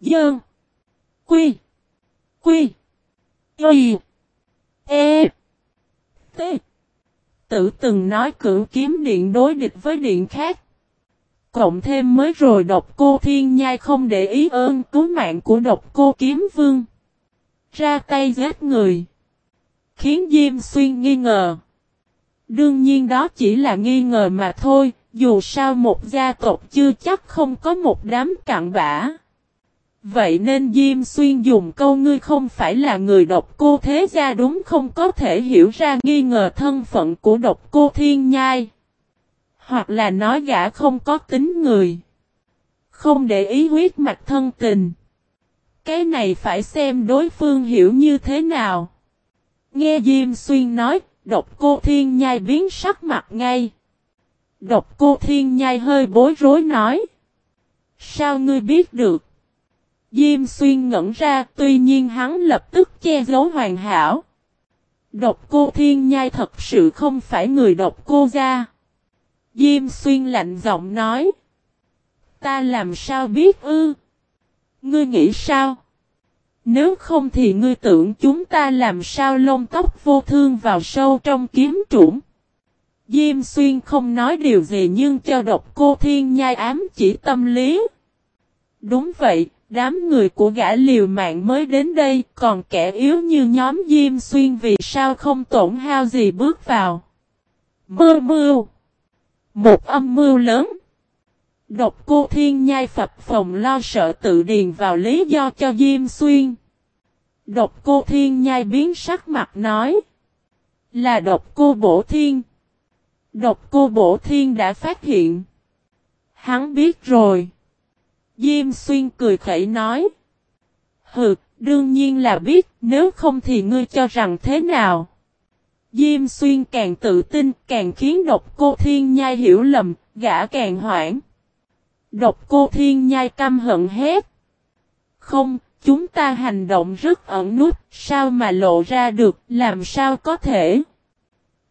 Dơn. Quy. Quy. Y. E. T. Tử từng nói cử kiếm điện đối địch với điện khác. Cộng thêm mới rồi độc cô thiên nhai không để ý ơn cứu mạng của độc cô kiếm vương. Ra tay giết người. Khiến Diêm Xuyên nghi ngờ. Đương nhiên đó chỉ là nghi ngờ mà thôi, dù sao một gia tộc chưa chắc không có một đám cặn bã. Vậy nên Diêm Xuyên dùng câu ngươi không phải là người độc cô thế gia đúng không có thể hiểu ra nghi ngờ thân phận của độc cô thiên nhai. Hoặc là nói gã không có tính người. Không để ý huyết mạch thân tình. Cái này phải xem đối phương hiểu như thế nào. Nghe Diêm Xuyên nói, độc cô thiên nhai biến sắc mặt ngay. Độc cô thiên nhai hơi bối rối nói. Sao ngươi biết được? Diêm xuyên ngẩn ra tuy nhiên hắn lập tức che giấu hoàn hảo. Độc cô thiên nhai thật sự không phải người độc cô ra. Diêm xuyên lạnh giọng nói. Ta làm sao biết ư? Ngươi nghĩ sao? Nếu không thì ngươi tưởng chúng ta làm sao lông tóc vô thương vào sâu trong kiếm trũng. Diêm xuyên không nói điều gì nhưng cho độc cô thiên nhai ám chỉ tâm lý. Đúng vậy, đám người của gã liều mạng mới đến đây, còn kẻ yếu như nhóm Diêm Xuyên vì sao không tổn hao gì bước vào. mưa mưu Một âm mưu lớn Độc cô thiên nhai phập phòng lo sợ tự điền vào lý do cho Diêm Xuyên. Độc cô thiên nhai biến sắc mặt nói. Là độc cô bổ thiên. Độc cô bổ thiên đã phát hiện. Hắn biết rồi. Diêm xuyên cười khẩy nói. Hừ, đương nhiên là biết, nếu không thì ngươi cho rằng thế nào? Diêm xuyên càng tự tin càng khiến độc cô thiên nhai hiểu lầm, gã càng hoảng. Độc cô thiên nhai căm hận hết Không, chúng ta hành động rất ẩn nút, sao mà lộ ra được, làm sao có thể.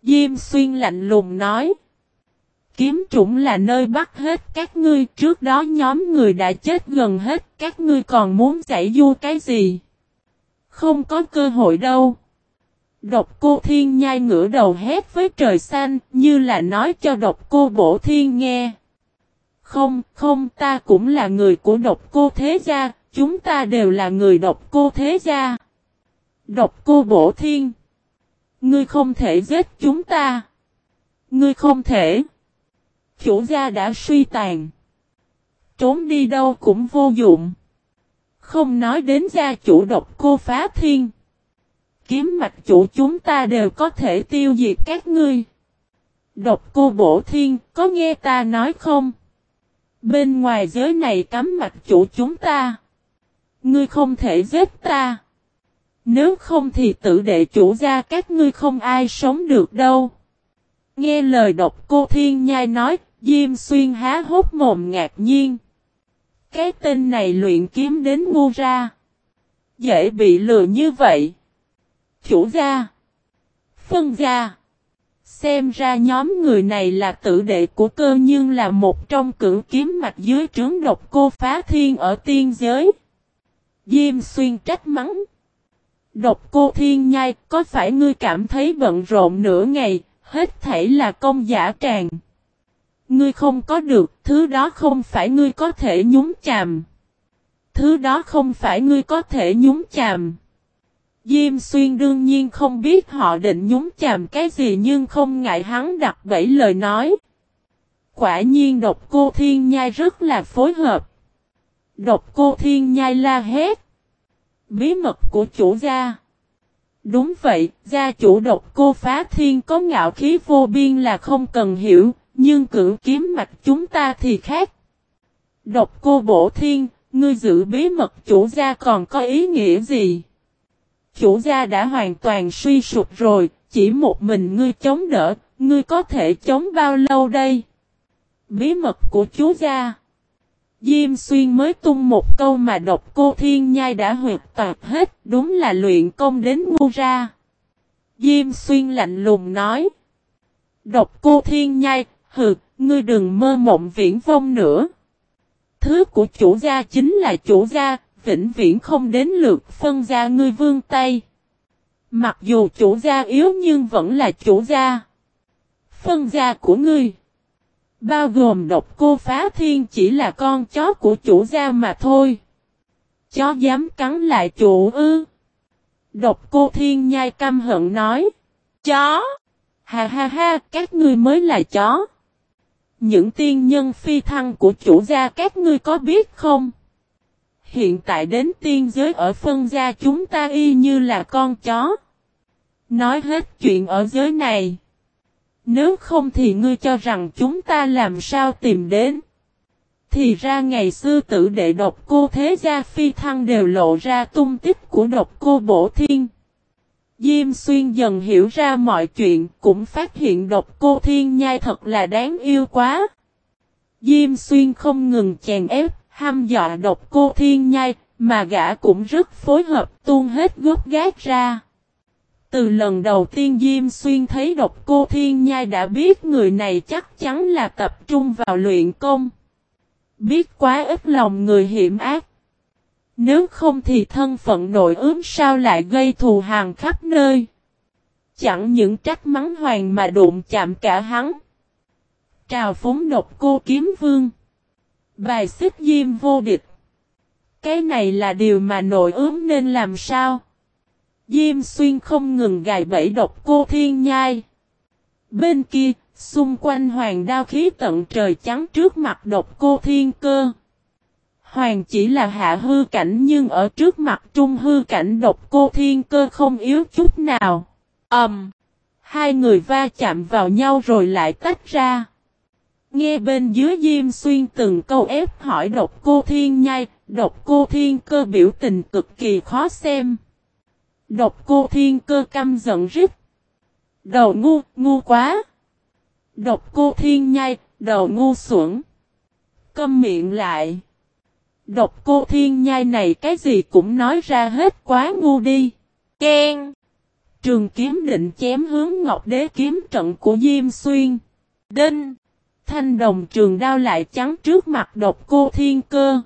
Diêm xuyên lạnh lùng nói. Kiếm trũng là nơi bắt hết các ngươi, trước đó nhóm người đã chết gần hết, các ngươi còn muốn giải du cái gì? Không có cơ hội đâu. Độc cô thiên nhai ngửa đầu hét với trời xanh, như là nói cho độc cô bổ thiên nghe. Không, không ta cũng là người của độc cô thế gia, chúng ta đều là người độc cô thế gia. Độc cô bổ thiên. Ngươi không thể giết chúng ta. Ngươi không thể. Chủ gia đã suy tàn. Trốn đi đâu cũng vô dụng. Không nói đến gia chủ độc cô phá thiên. Kiếm mạch chủ chúng ta đều có thể tiêu diệt các ngươi. Độc cô bổ thiên, có nghe ta nói không? Bên ngoài giới này cắm mạch chủ chúng ta. Ngươi không thể giết ta. Nếu không thì tự đệ chủ ra các ngươi không ai sống được đâu. Nghe lời độc cô thiên nhai nói, Diêm xuyên há hốt mồm ngạc nhiên. Cái tên này luyện kiếm đến ngu ra. Dễ bị lừa như vậy. Chủ gia. Phân gia. Xem ra nhóm người này là tử đệ của cơ nhưng là một trong cử kiếm mạch dưới trướng độc cô phá thiên ở tiên giới. Diêm xuyên trách mắng. Độc cô thiên nhai, có phải ngươi cảm thấy bận rộn nửa ngày, hết thảy là công giả tràn. Ngươi không có được, thứ đó không phải ngươi có thể nhúng chàm. Thứ đó không phải ngươi có thể nhúng chàm. Diêm xuyên đương nhiên không biết họ định nhúng chàm cái gì nhưng không ngại hắn đặt bảy lời nói. Quả nhiên độc cô thiên nhai rất là phối hợp. Độc cô thiên nhai la hét. Bí mật của chủ gia. Đúng vậy, gia chủ độc cô phá thiên có ngạo khí vô biên là không cần hiểu, nhưng cử kiếm mạch chúng ta thì khác. Độc cô bổ thiên, ngươi giữ bí mật chủ gia còn có ý nghĩa gì? Chủ gia đã hoàn toàn suy sụp rồi, chỉ một mình ngươi chống đỡ, ngươi có thể chống bao lâu đây? Bí mật của chú gia. Diêm xuyên mới tung một câu mà độc cô thiên nhai đã huyệt tạp hết, đúng là luyện công đến ngu ra. Diêm xuyên lạnh lùng nói. Độc cô thiên nhai, hừ, ngươi đừng mơ mộng viễn vông nữa. Thứ của chủ gia chính là chủ gia, vĩnh viễn không đến lượt phân gia ngươi vương tay. Mặc dù chủ gia yếu nhưng vẫn là chủ gia. Phân gia của ngươi. Bao gồm độc cô phá thiên chỉ là con chó của chủ gia mà thôi. Chó dám cắn lại chủ ư. Độc cô thiên nhai căm hận nói. Chó. Ha ha ha, các ngươi mới là chó. Những tiên nhân phi thăng của chủ gia các ngươi có biết không? Hiện tại đến tiên giới ở phân gia chúng ta y như là con chó. Nói hết chuyện ở giới này. Nếu không thì ngươi cho rằng chúng ta làm sao tìm đến. Thì ra ngày xưa tử đệ độc cô thế gia phi thăng đều lộ ra tung tích của độc cô bổ thiên. Diêm xuyên dần hiểu ra mọi chuyện cũng phát hiện độc cô thiên nhai thật là đáng yêu quá. Diêm xuyên không ngừng chèn ép, ham dọa độc cô thiên nhai, mà gã cũng rất phối hợp tuôn hết gốc gác ra. Từ lần đầu tiên Diêm Xuyên thấy độc cô Thiên Nhai đã biết người này chắc chắn là tập trung vào luyện công. Biết quá ít lòng người hiểm ác. Nếu không thì thân phận nội ướm sao lại gây thù hàng khắp nơi. Chẳng những trách mắng hoàng mà đụng chạm cả hắn. Trào phúng độc cô kiếm vương. Bài xích diêm vô địch. Cái này là điều mà nội ướm nên làm sao? Diêm xuyên không ngừng gài bẫy độc cô thiên nhai. Bên kia, xung quanh hoàng đao khí tận trời trắng trước mặt độc cô thiên cơ. Hoàng chỉ là hạ hư cảnh nhưng ở trước mặt trung hư cảnh độc cô thiên cơ không yếu chút nào. Ẩm. Um, hai người va chạm vào nhau rồi lại tách ra. Nghe bên dưới Diêm Xuyên từng câu ép hỏi độc cô thiên nhai, độc cô thiên cơ biểu tình cực kỳ khó xem. Độc cô thiên cơ căm giận rít. Đầu ngu, ngu quá. Độc cô thiên nhai, đầu ngu xuẩn. Câm miệng lại. Độc cô thiên nhai này cái gì cũng nói ra hết quá ngu đi. Ken. Trường kiếm định chém hướng ngọc đế kiếm trận của Diêm Xuyên. Đinh. Thanh đồng trường đao lại trắng trước mặt độc cô thiên cơ.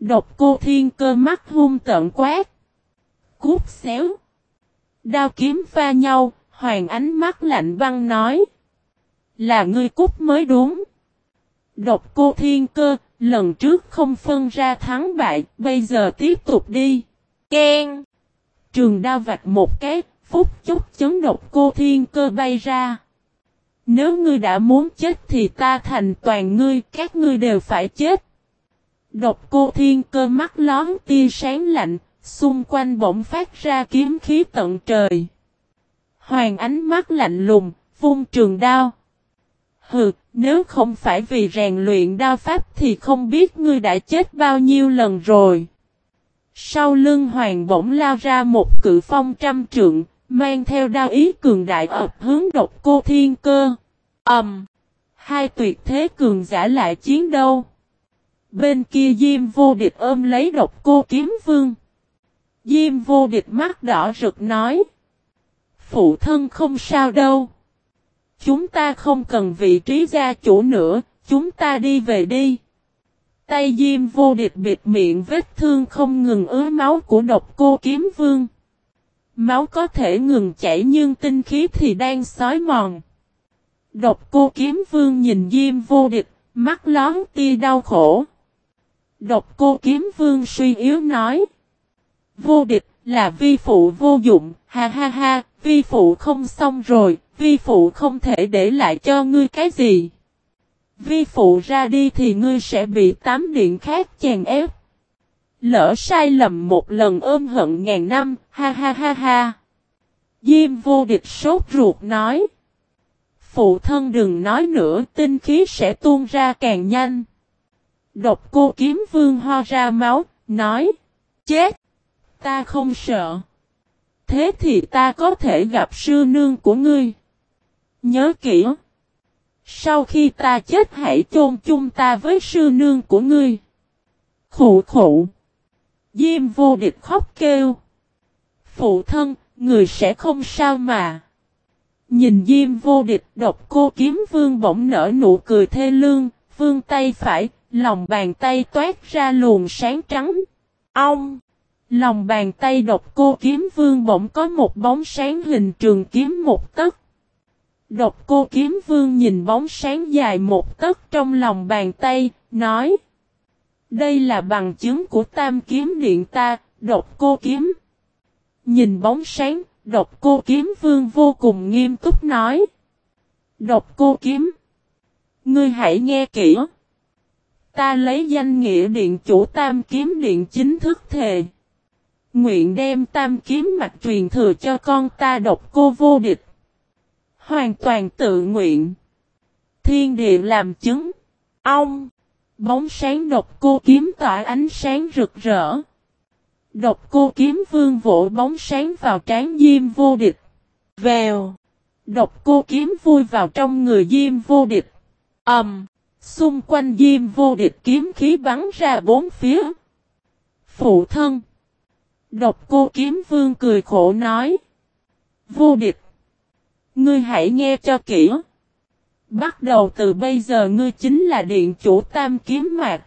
Độc cô thiên cơ mắt hung tận quát. Cút xéo. Đao kiếm pha nhau, hoàng ánh mắt lạnh băng nói. Là ngươi cút mới đúng. Độc cô thiên cơ, lần trước không phân ra thắng bại, bây giờ tiếp tục đi. Ken. Trường đao vạch một cái, phút chốc chấn độc cô thiên cơ bay ra. Nếu ngươi đã muốn chết thì ta thành toàn ngươi, các ngươi đều phải chết. Độc cô thiên cơ mắt lón tia sáng lạnh, xung quanh bỗng phát ra kiếm khí tận trời. Hoàng ánh mắt lạnh lùng, vung trường đao. Hừ, nếu không phải vì rèn luyện đao pháp thì không biết ngươi đã chết bao nhiêu lần rồi. Sau lưng hoàng bỗng lao ra một cự phong trăm trượng, mang theo đao ý cường đại ập hướng độc cô thiên cơ. Ẩm! Um, hai tuyệt thế cường giả lại chiến đấu. Bên kia Diêm vô địch ôm lấy độc cô kiếm vương. Diêm vô địch mắt đỏ rực nói. Phụ thân không sao đâu. Chúng ta không cần vị trí gia chủ nữa, chúng ta đi về đi. Tay Diêm vô địch bịt miệng vết thương không ngừng ứa máu của độc cô kiếm vương. Máu có thể ngừng chảy nhưng tinh khí thì đang sói mòn. Độc cô kiếm vương nhìn Diêm vô địch, mắt lón tia đau khổ. Độc cô kiếm vương suy yếu nói. Vô địch là vi phụ vô dụng, ha ha ha, vi phụ không xong rồi, vi phụ không thể để lại cho ngươi cái gì. Vi phụ ra đi thì ngươi sẽ bị tám điện khác chèn ép. Lỡ sai lầm một lần ôm hận ngàn năm, ha ha ha ha. Diêm vô địch sốt ruột nói. Phụ thân đừng nói nữa, tinh khí sẽ tuôn ra càng nhanh. Độc cô kiếm vương ho ra máu, nói. Chết! Ta không sợ. Thế thì ta có thể gặp sư nương của ngươi. Nhớ kỹ. Sau khi ta chết hãy chôn chung ta với sư nương của ngươi. Khủ khủ. Diêm vô địch khóc kêu. Phụ thân, người sẽ không sao mà. Nhìn Diêm vô địch độc cô kiếm vương bỗng nở nụ cười thê lương, vương tay phải, lòng bàn tay toát ra luồng sáng trắng. Ông! Lòng bàn tay độc cô kiếm vương bỗng có một bóng sáng hình trường kiếm một tấc. Độc cô kiếm vương nhìn bóng sáng dài một tấc trong lòng bàn tay, nói. Đây là bằng chứng của tam kiếm điện ta, độc cô kiếm. Nhìn bóng sáng, độc cô kiếm vương vô cùng nghiêm túc nói. Độc cô kiếm. Ngươi hãy nghe kỹ. Ta lấy danh nghĩa điện chủ tam kiếm điện chính thức thề. Nguyện đem tam kiếm mạch truyền thừa cho con ta độc cô vô địch. Hoàn toàn tự nguyện. Thiên địa làm chứng. Ông. Bóng sáng độc cô kiếm tỏa ánh sáng rực rỡ. Độc cô kiếm vương vỗ bóng sáng vào trán diêm vô địch. Vèo. Độc cô kiếm vui vào trong người diêm vô địch. ầm, Um, xung quanh diêm vô địch kiếm khí bắn ra bốn phía. Phụ thân. Độc cô kiếm vương cười khổ nói. Vô địch. Ngươi hãy nghe cho kỹ. Bắt đầu từ bây giờ ngươi chính là điện chủ tam kiếm mạc.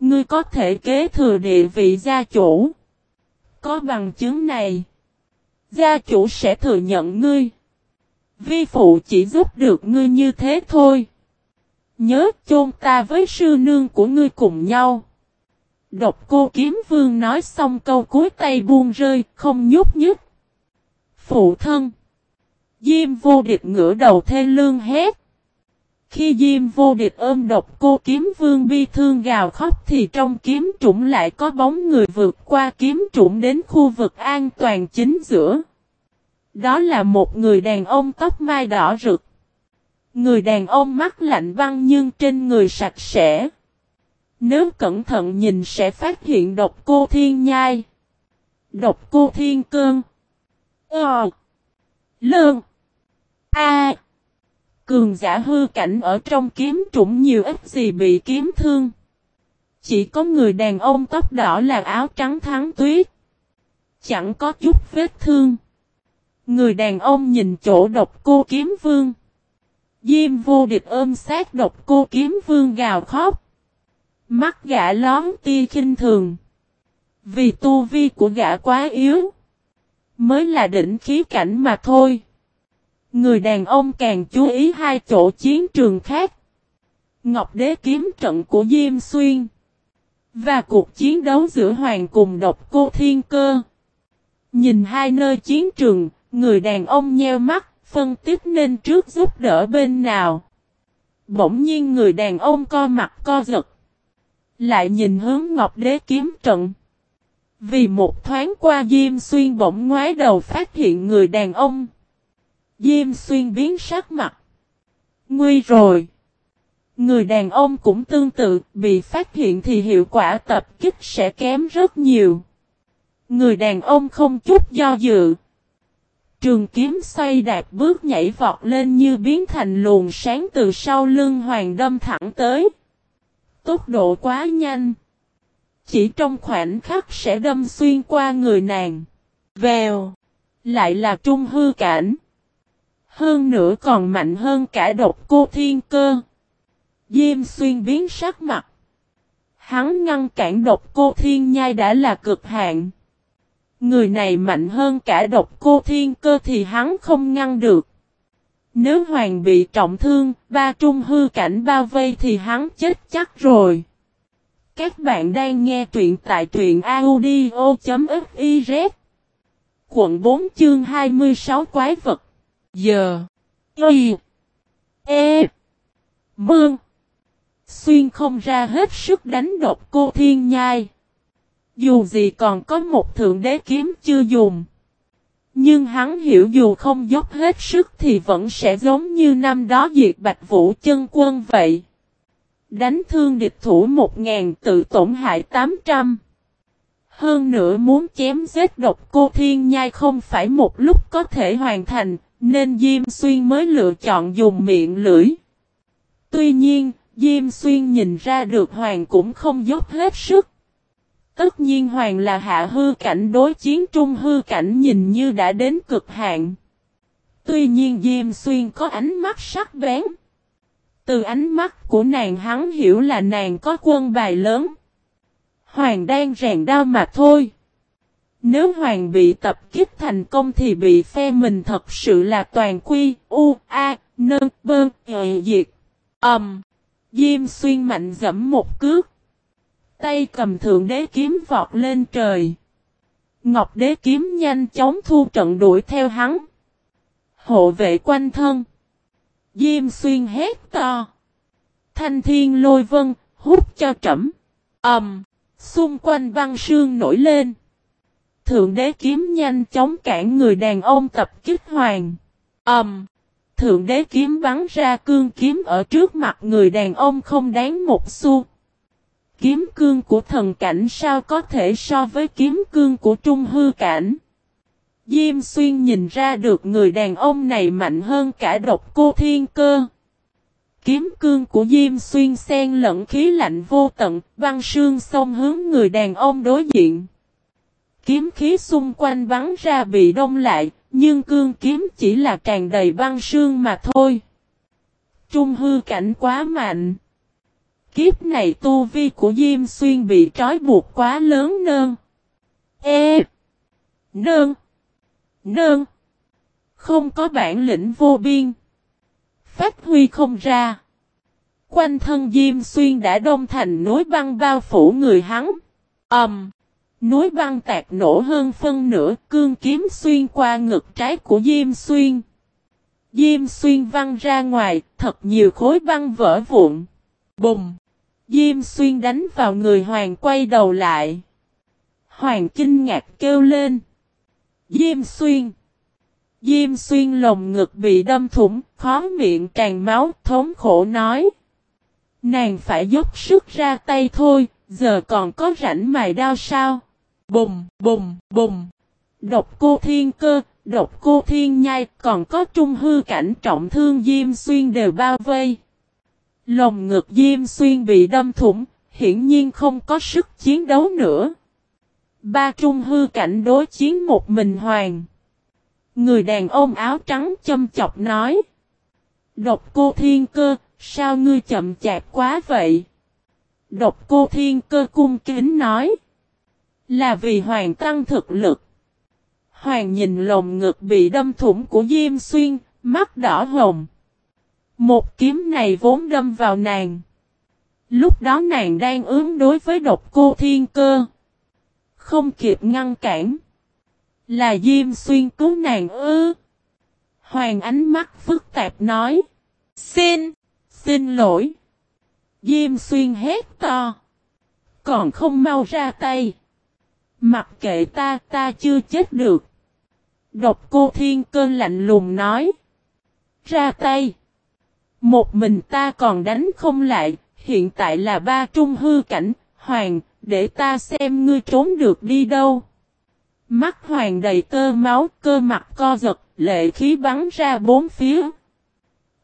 Ngươi có thể kế thừa địa vị gia chủ. Có bằng chứng này. Gia chủ sẽ thừa nhận ngươi. Vi phụ chỉ giúp được ngươi như thế thôi. Nhớ chôn ta với sư nương của ngươi cùng nhau. Độc cô kiếm vương nói xong câu cuối tay buông rơi, không nhúc nhích. Phụ thân. Diêm vô địch ngửa đầu thê lương hét. Khi Diêm vô địch ôm độc cô kiếm vương bi thương gào khóc thì trong kiếm trũng lại có bóng người vượt qua kiếm trũng đến khu vực an toàn chính giữa. Đó là một người đàn ông tóc mai đỏ rực. Người đàn ông mắt lạnh băng nhưng trên người sạch sẽ. Nếu cẩn thận nhìn sẽ phát hiện độc cô thiên nhai. Độc cô thiên cơn. Ờ. Lương. A. cường giả hư cảnh ở trong kiếm trũng nhiều ít gì bị kiếm thương. Chỉ có người đàn ông tóc đỏ là áo trắng thắng tuyết. Chẳng có chút vết thương. Người đàn ông nhìn chỗ độc cô kiếm vương. Diêm vô địch ôm sát độc cô kiếm vương gào khóc. Mắt gã lón tia kinh thường. Vì tu vi của gã quá yếu. Mới là đỉnh khí cảnh mà thôi. Người đàn ông càng chú ý hai chỗ chiến trường khác. Ngọc đế kiếm trận của Diêm Xuyên. Và cuộc chiến đấu giữa Hoàng cùng độc cô thiên cơ. Nhìn hai nơi chiến trường, người đàn ông nheo mắt, phân tích nên trước giúp đỡ bên nào. Bỗng nhiên người đàn ông co mặt co giật. Lại nhìn hướng Ngọc Đế kiếm trận. Vì một thoáng qua Diêm Xuyên bỗng ngoái đầu phát hiện người đàn ông. Diêm Xuyên biến sắc mặt. Nguy rồi. Người đàn ông cũng tương tự, bị phát hiện thì hiệu quả tập kích sẽ kém rất nhiều. Người đàn ông không chút do dự. Trường kiếm xoay đạp bước nhảy vọt lên như biến thành luồng sáng từ sau lưng hoàng đâm thẳng tới. Tốc độ quá nhanh. Chỉ trong khoảnh khắc sẽ đâm xuyên qua người nàng. Vèo. Lại là trung hư cảnh. Hơn nữa còn mạnh hơn cả độc cô thiên cơ. Diêm xuyên biến sắc mặt. Hắn ngăn cản độc cô thiên nhai đã là cực hạn. Người này mạnh hơn cả độc cô thiên cơ thì hắn không ngăn được. Nếu hoàng bị trọng thương, ba trung hư cảnh bao vây thì hắn chết chắc rồi. Các bạn đang nghe truyện tại truyện audio.fif Quận 4 chương 26 quái vật Giờ Y E Mương Xuyên không ra hết sức đánh độc cô thiên nhai. Dù gì còn có một thượng đế kiếm chưa dùng. Nhưng hắn hiểu dù không dốc hết sức thì vẫn sẽ giống như năm đó diệt bạch vũ chân quân vậy. Đánh thương địch thủ một ngàn tự tổn hại tám trăm. Hơn nữa muốn chém giết độc cô thiên nhai không phải một lúc có thể hoàn thành, nên Diêm Xuyên mới lựa chọn dùng miệng lưỡi. Tuy nhiên, Diêm Xuyên nhìn ra được Hoàng cũng không dốc hết sức. Tất nhiên Hoàng là hạ hư cảnh đối chiến trung hư cảnh nhìn như đã đến cực hạn. Tuy nhiên Diêm Xuyên có ánh mắt sắc bén. Từ ánh mắt của nàng hắn hiểu là nàng có quân bài lớn. Hoàng đang rèn đao mà thôi. Nếu Hoàng bị tập kích thành công thì bị phe mình thật sự là toàn quy, u, a, nơn, bơn, ờ, diệt. Ẩm. Um, Diêm xuyên mạnh dẫm một cước. Tay cầm thượng đế kiếm vọt lên trời. Ngọc đế kiếm nhanh chóng thu trận đuổi theo hắn. Hộ vệ quanh thân. Diêm xuyên hét to. Thanh thiên lôi vân, hút cho trẩm. Ẩm. Um, xung quanh băng sương nổi lên. Thượng đế kiếm nhanh chóng cản người đàn ông tập kích hoàng. âm. Um, Thượng đế kiếm bắn ra cương kiếm ở trước mặt người đàn ông không đáng một xu. Kiếm cương của thần cảnh sao có thể so với kiếm cương của trung hư cảnh. Diêm xuyên nhìn ra được người đàn ông này mạnh hơn cả độc cô thiên cơ. Kiếm cương của Diêm xuyên xen lẫn khí lạnh vô tận, băng sương xông hướng người đàn ông đối diện. Kiếm khí xung quanh bắn ra bị đông lại, nhưng cương kiếm chỉ là tràn đầy băng sương mà thôi. Trung hư cảnh quá mạnh. Kiếp này tu vi của Diêm Xuyên bị trói buộc quá lớn nơn. E. Nơn. Nơn. Không có bản lĩnh vô biên. Phát huy không ra. Quanh thân Diêm Xuyên đã đông thành nối băng bao phủ người hắn. Ẩm. Um. Núi băng tạc nổ hơn phân nửa cương kiếm xuyên qua ngực trái của Diêm Xuyên. Diêm Xuyên văng ra ngoài, thật nhiều khối băng vỡ vụn. Bùng! Diêm Xuyên đánh vào người Hoàng quay đầu lại. Hoàng kinh ngạc kêu lên. Diêm Xuyên! Diêm Xuyên lồng ngực bị đâm thủng, khó miệng tràn máu, thống khổ nói. Nàng phải dốc sức ra tay thôi, giờ còn có rảnh mài đao sao? Bùm bùm bùm Độc cô thiên cơ, Độc cô thiên nhai còn có trung hư cảnh trọng thương Diêm Xuyên đều bao vây. Lồng ngực Diêm Xuyên bị đâm thủng, hiển nhiên không có sức chiến đấu nữa. Ba trung hư cảnh đối chiến một mình hoàng. Người đàn ông áo trắng châm chọc nói. Độc cô thiên cơ, sao ngươi chậm chạp quá vậy? Độc cô thiên cơ cung kính nói. Là vì hoàng tăng thực lực. Hoàng nhìn lồng ngực bị đâm thủng của Diêm Xuyên, mắt đỏ hồng. Một kiếm này vốn đâm vào nàng. Lúc đó nàng đang ứng đối với độc cô thiên cơ. Không kịp ngăn cản. Là Diêm Xuyên cứu nàng ư. Hoàng ánh mắt phức tạp nói. Xin, xin lỗi. Diêm Xuyên hét to. Còn không mau ra tay. Mặc kệ ta, ta chưa chết được. Độc cô thiên cơn lạnh lùng nói. Ra tay. Một mình ta còn đánh không lại, hiện tại là ba trung hư cảnh, hoàng, để ta xem ngươi trốn được đi đâu. Mắt hoàng đầy tơ máu, cơ mặt co giật, lệ khí bắn ra bốn phía.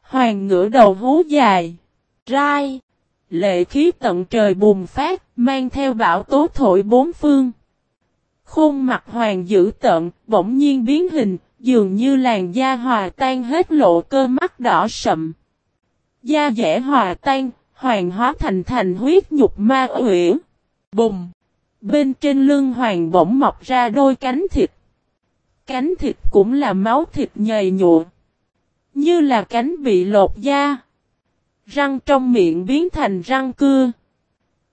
Hoàng ngửa đầu hú dài. Rai. Lệ khí tận trời bùng phát, mang theo bão tố thổi bốn phương. Khuôn mặt hoàng dữ tận, bỗng nhiên biến hình, dường như làn da hòa tan hết lộ cơ mắt đỏ sậm. Da dẻ hòa tan, hoàng hóa thành thành huyết nhục ma uyển. Bùng! Bên trên lưng hoàng bỗng mọc ra đôi cánh thịt. Cánh thịt cũng là máu thịt nhầy nhụa. Như là cánh bị lột da. Răng trong miệng biến thành răng cưa.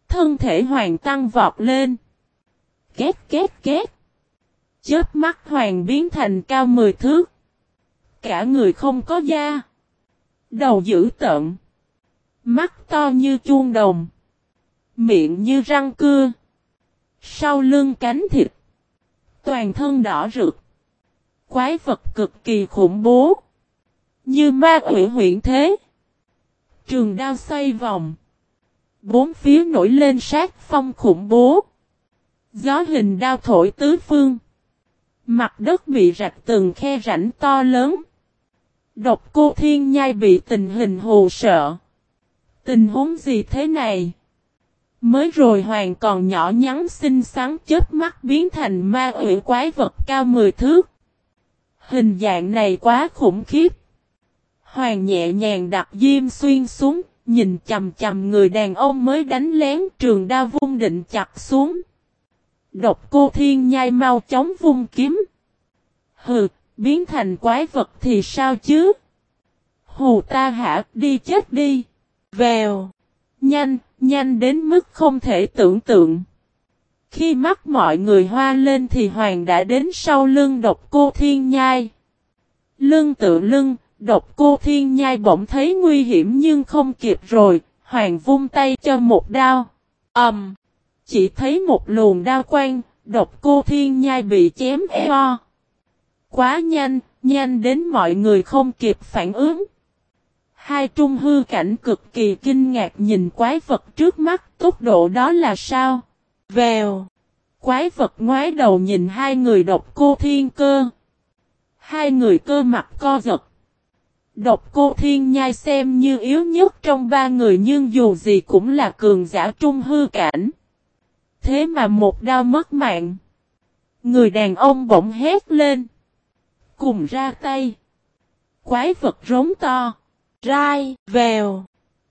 Thân thể hoàng tăng vọt lên. Két két két. Chớp mắt hoàng biến thành cao mười thước. Cả người không có da. Đầu dữ tợn. Mắt to như chuông đồng. Miệng như răng cưa. Sau lưng cánh thịt. Toàn thân đỏ rực. Quái vật cực kỳ khủng bố. Như ma quỷ huyện thế. Trường đao xoay vòng. Bốn phía nổi lên sát phong khủng bố. Gió hình đao thổi tứ phương. Mặt đất bị rạch từng khe rãnh to lớn. Độc cô thiên nhai bị tình hình hồ sợ. Tình huống gì thế này? Mới rồi hoàng còn nhỏ nhắn xinh xắn chết mắt biến thành ma ủy quái vật cao 10 thước. Hình dạng này quá khủng khiếp. Hoàng nhẹ nhàng đặt diêm xuyên xuống, nhìn chầm chầm người đàn ông mới đánh lén trường đa vung định chặt xuống. Độc cô thiên nhai mau chóng vung kiếm. Hừ, biến thành quái vật thì sao chứ? Hù ta hả, đi chết đi. Vèo. Nhanh, nhanh đến mức không thể tưởng tượng. Khi mắt mọi người hoa lên thì Hoàng đã đến sau lưng độc cô thiên nhai. Lưng tự lưng, độc cô thiên nhai bỗng thấy nguy hiểm nhưng không kịp rồi, Hoàng vung tay cho một đao. ầm, um, chỉ thấy một luồng đao quang, độc cô thiên nhai bị chém eo. Quá nhanh, nhanh đến mọi người không kịp phản ứng. Hai trung hư cảnh cực kỳ kinh ngạc nhìn quái vật trước mắt, tốc độ đó là sao? Vèo! Quái vật ngoái đầu nhìn hai người độc cô thiên cơ. Hai người cơ mặt co giật. Độc cô thiên nhai xem như yếu nhất trong ba người nhưng dù gì cũng là cường giả trung hư cảnh. Thế mà một đao mất mạng. Người đàn ông bỗng hét lên. Cùng ra tay. Quái vật rống to. Rai, vèo.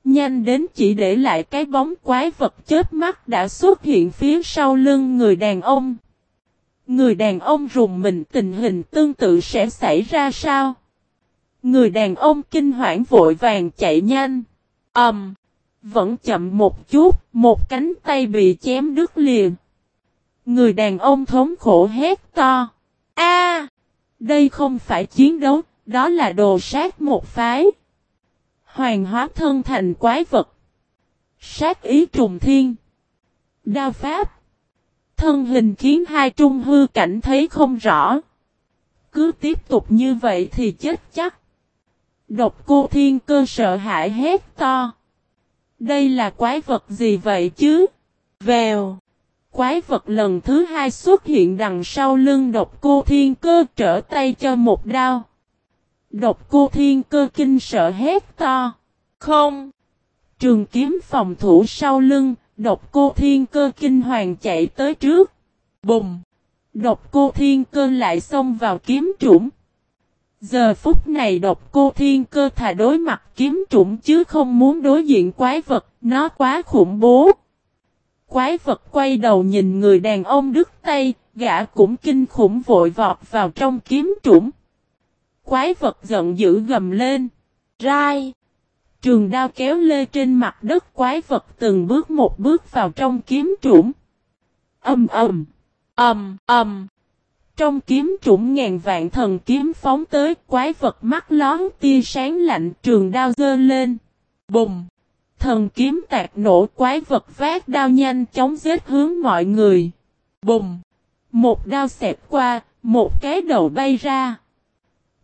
Nhanh đến chỉ để lại cái bóng quái vật chết mắt đã xuất hiện phía sau lưng người đàn ông. Người đàn ông rùng mình tình hình tương tự sẽ xảy ra sao? Người đàn ông kinh hoảng vội vàng chạy nhanh. Ẩm. Um, vẫn chậm một chút, một cánh tay bị chém đứt liền. Người đàn ông thống khổ hét to. A, Đây không phải chiến đấu, đó là đồ sát một phái. Hoàng hóa thân thành quái vật. Sát ý trùng thiên. Đao pháp. Thân hình khiến hai trung hư cảnh thấy không rõ. Cứ tiếp tục như vậy thì chết chắc. Độc cô thiên cơ sợ hãi hét to. Đây là quái vật gì vậy chứ? Vèo. Quái vật lần thứ hai xuất hiện đằng sau lưng độc cô thiên cơ trở tay cho một đao. Độc cô thiên cơ kinh sợ hét to. Không! Trường kiếm phòng thủ sau lưng, độc cô thiên cơ kinh hoàng chạy tới trước. Bùng! Độc cô thiên cơ lại xông vào kiếm trũng. Giờ phút này độc cô thiên cơ thà đối mặt kiếm trụng chứ không muốn đối diện quái vật, nó quá khủng bố. Quái vật quay đầu nhìn người đàn ông đứt tay, gã cũng kinh khủng vội vọt vào trong kiếm trũng. Quái vật giận dữ gầm lên. Rai! Trường đao kéo lê trên mặt đất quái vật từng bước một bước vào trong kiếm trũng. Âm ầm! Ầm ầm! Trong kiếm chủng ngàn vạn thần kiếm phóng tới quái vật mắt lón tia sáng lạnh trường đao dơ lên. Bùng! Thần kiếm tạc nổ quái vật vác đao nhanh chóng giết hướng mọi người. Bùng! Một đao xẹp qua, một cái đầu bay ra.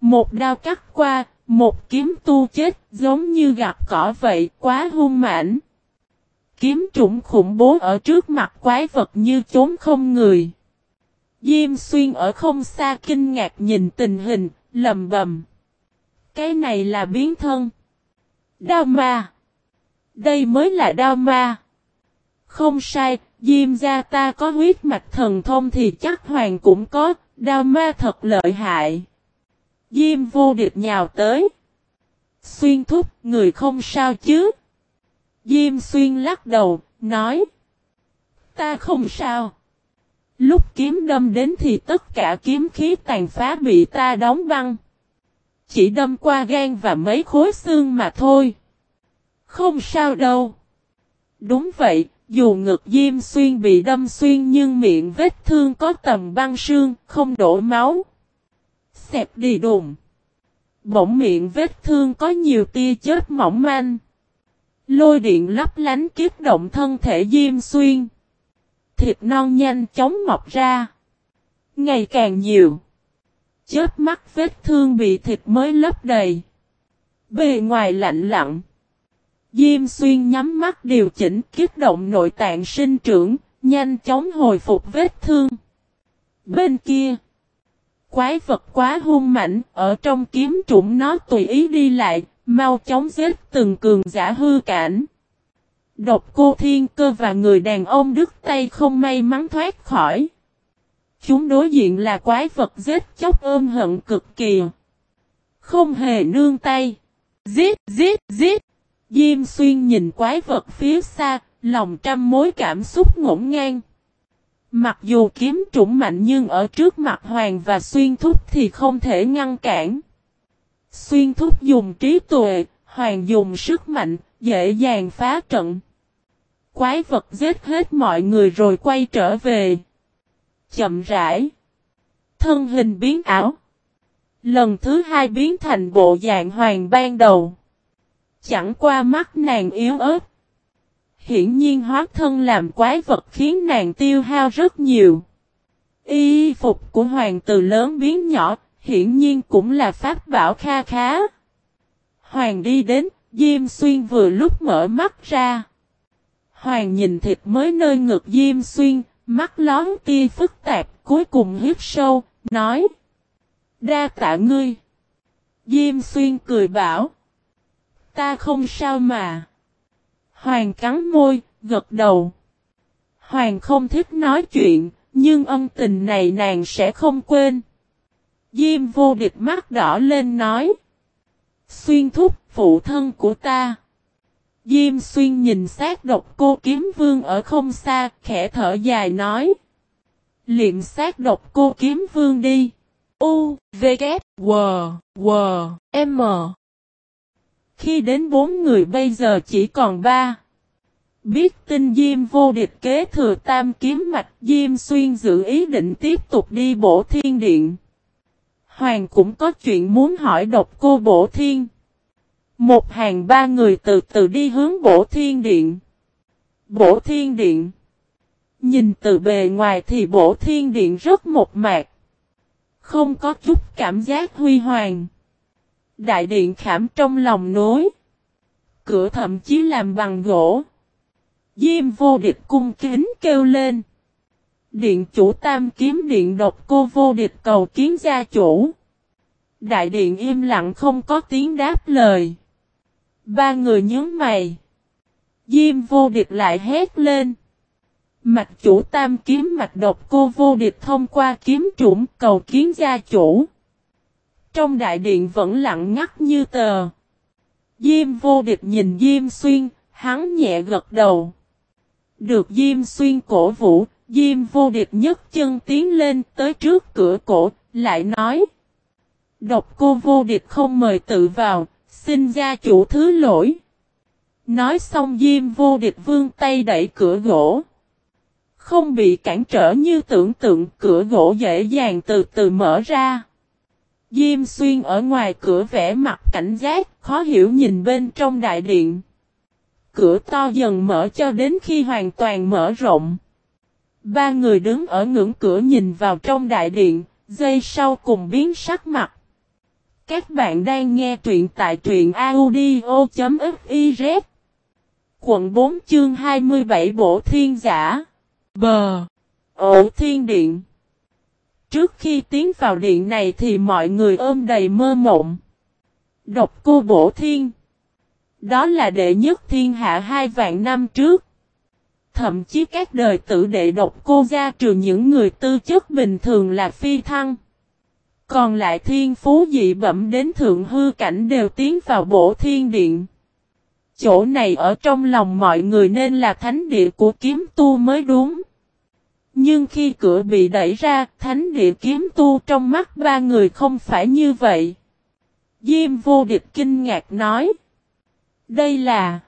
Một đao cắt qua, một kiếm tu chết giống như gặp cỏ vậy quá hung mãnh. Kiếm chủng khủng bố ở trước mặt quái vật như trốn không người. Diêm xuyên ở không xa kinh ngạc nhìn tình hình, lầm bầm. Cái này là biến thân. Đao ma. Đây mới là đao ma. Không sai, Diêm gia ta có huyết mạch thần thông thì chắc hoàng cũng có, đao ma thật lợi hại. Diêm vô địch nhào tới. Xuyên thúc, người không sao chứ? Diêm xuyên lắc đầu, nói. Ta không sao. Lúc kiếm đâm đến thì tất cả kiếm khí tàn phá bị ta đóng băng. Chỉ đâm qua gan và mấy khối xương mà thôi. Không sao đâu. Đúng vậy, dù ngực diêm xuyên bị đâm xuyên nhưng miệng vết thương có tầm băng xương, không đổ máu. Xẹp đi đùm Bỗng miệng vết thương có nhiều tia chết mỏng manh. Lôi điện lấp lánh kiếp động thân thể diêm xuyên. Thịt non nhanh chóng mọc ra. Ngày càng nhiều. chớp mắt vết thương bị thịt mới lấp đầy. Bề ngoài lạnh lặng. Diêm xuyên nhắm mắt điều chỉnh kích động nội tạng sinh trưởng, nhanh chóng hồi phục vết thương. Bên kia, quái vật quá hung mạnh, ở trong kiếm trụng nó tùy ý đi lại, mau chóng giết từng cường giả hư cảnh. Độc cô thiên cơ và người đàn ông đứt tay không may mắn thoát khỏi. Chúng đối diện là quái vật giết chóc ôm hận cực kỳ. Không hề nương tay. Giết, giết, giết. Diêm xuyên nhìn quái vật phía xa, lòng trăm mối cảm xúc ngổn ngang. Mặc dù kiếm trũng mạnh nhưng ở trước mặt Hoàng và Xuyên Thúc thì không thể ngăn cản. Xuyên Thúc dùng trí tuệ, Hoàng dùng sức mạnh, dễ dàng phá trận. Quái vật giết hết mọi người rồi quay trở về. Chậm rãi. Thân hình biến ảo. Lần thứ hai biến thành bộ dạng hoàng ban đầu. Chẳng qua mắt nàng yếu ớt. Hiển nhiên hóa thân làm quái vật khiến nàng tiêu hao rất nhiều. Y phục của hoàng từ lớn biến nhỏ, hiển nhiên cũng là pháp bảo kha khá. Hoàng đi đến, Diêm Xuyên vừa lúc mở mắt ra. Hoàng nhìn thịt mới nơi ngực Diêm Xuyên, mắt lón tia phức tạp, cuối cùng hiếp sâu, nói. Đa tạ ngươi. Diêm Xuyên cười bảo. Ta không sao mà. Hoàng cắn môi, gật đầu. Hoàng không thích nói chuyện, nhưng ân tình này nàng sẽ không quên. Diêm vô địch mắt đỏ lên nói. Xuyên thúc phụ thân của ta. Diêm xuyên nhìn sát độc cô kiếm vương ở không xa, khẽ thở dài nói. Liệm sát độc cô kiếm vương đi. U, V, K, W, W, M. Khi đến bốn người bây giờ chỉ còn ba. Biết tin Diêm vô địch kế thừa tam kiếm mạch Diêm xuyên giữ ý định tiếp tục đi bổ thiên điện. Hoàng cũng có chuyện muốn hỏi độc cô bổ thiên. Một hàng ba người từ từ đi hướng bổ thiên điện. Bổ thiên điện. Nhìn từ bề ngoài thì bổ thiên điện rất một mạc. Không có chút cảm giác huy hoàng. Đại điện khảm trong lòng nối. Cửa thậm chí làm bằng gỗ. Diêm vô địch cung kính kêu lên. Điện chủ tam kiếm điện độc cô vô địch cầu kiến gia chủ. Đại điện im lặng không có tiếng đáp lời. Ba người nhớ mày. Diêm vô địch lại hét lên. Mạch chủ tam kiếm mạch độc cô vô địch thông qua kiếm chủng cầu kiến gia chủ. Trong đại điện vẫn lặng ngắt như tờ. Diêm vô địch nhìn Diêm xuyên, hắn nhẹ gật đầu. Được Diêm xuyên cổ vũ, Diêm vô địch nhất chân tiến lên tới trước cửa cổ, lại nói. Độc cô vô địch không mời tự vào, xin gia chủ thứ lỗi. Nói xong Diêm vô địch vương tay đẩy cửa gỗ. Không bị cản trở như tưởng tượng cửa gỗ dễ dàng từ từ mở ra. Diêm xuyên ở ngoài cửa vẽ mặt cảnh giác, khó hiểu nhìn bên trong đại điện. Cửa to dần mở cho đến khi hoàn toàn mở rộng. Ba người đứng ở ngưỡng cửa nhìn vào trong đại điện, dây sau cùng biến sắc mặt. Các bạn đang nghe truyện tại truyện audio.fiz Quận 4 chương 27 Bộ Thiên Giả Bờ Ổ Thiên Điện Trước khi tiến vào điện này thì mọi người ôm đầy mơ mộng. Độc cô Bổ Thiên Đó là đệ nhất thiên hạ hai vạn năm trước. Thậm chí các đời tử đệ độc cô gia trừ những người tư chất bình thường là phi thăng. Còn lại thiên phú dị bẩm đến thượng hư cảnh đều tiến vào bổ thiên điện. Chỗ này ở trong lòng mọi người nên là thánh địa của kiếm tu mới đúng. Nhưng khi cửa bị đẩy ra, thánh địa kiếm tu trong mắt ba người không phải như vậy. Diêm vô địch kinh ngạc nói. Đây là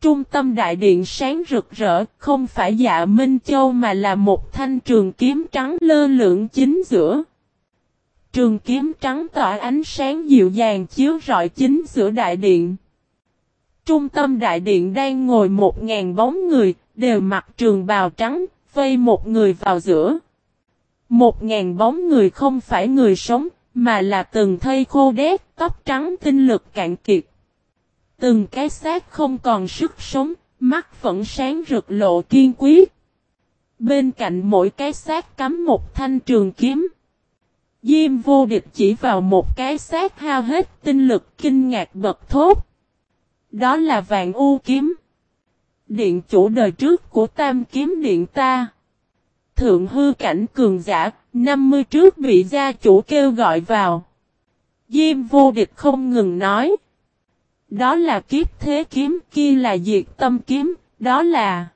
Trung tâm đại điện sáng rực rỡ, không phải dạ Minh Châu mà là một thanh trường kiếm trắng lơ lửng chính giữa. Trường kiếm trắng tỏa ánh sáng dịu dàng chiếu rọi chính giữa đại điện. Trung tâm đại điện đang ngồi một ngàn bóng người, đều mặc trường bào trắng, vây một người vào giữa. Một ngàn bóng người không phải người sống, mà là từng thây khô đét, tóc trắng tinh lực cạn kiệt. Từng cái xác không còn sức sống, mắt vẫn sáng rực lộ kiên quyết. Bên cạnh mỗi cái xác cắm một thanh trường kiếm. Diêm vô địch chỉ vào một cái xác hao hết tinh lực kinh ngạc bật thốt. Đó là vạn u kiếm. Điện chủ đời trước của tam kiếm điện ta. Thượng hư cảnh cường giả, 50 trước bị gia chủ kêu gọi vào. Diêm vô địch không ngừng nói. Đó là kiếp thế kiếm, kia là diệt tâm kiếm, đó là...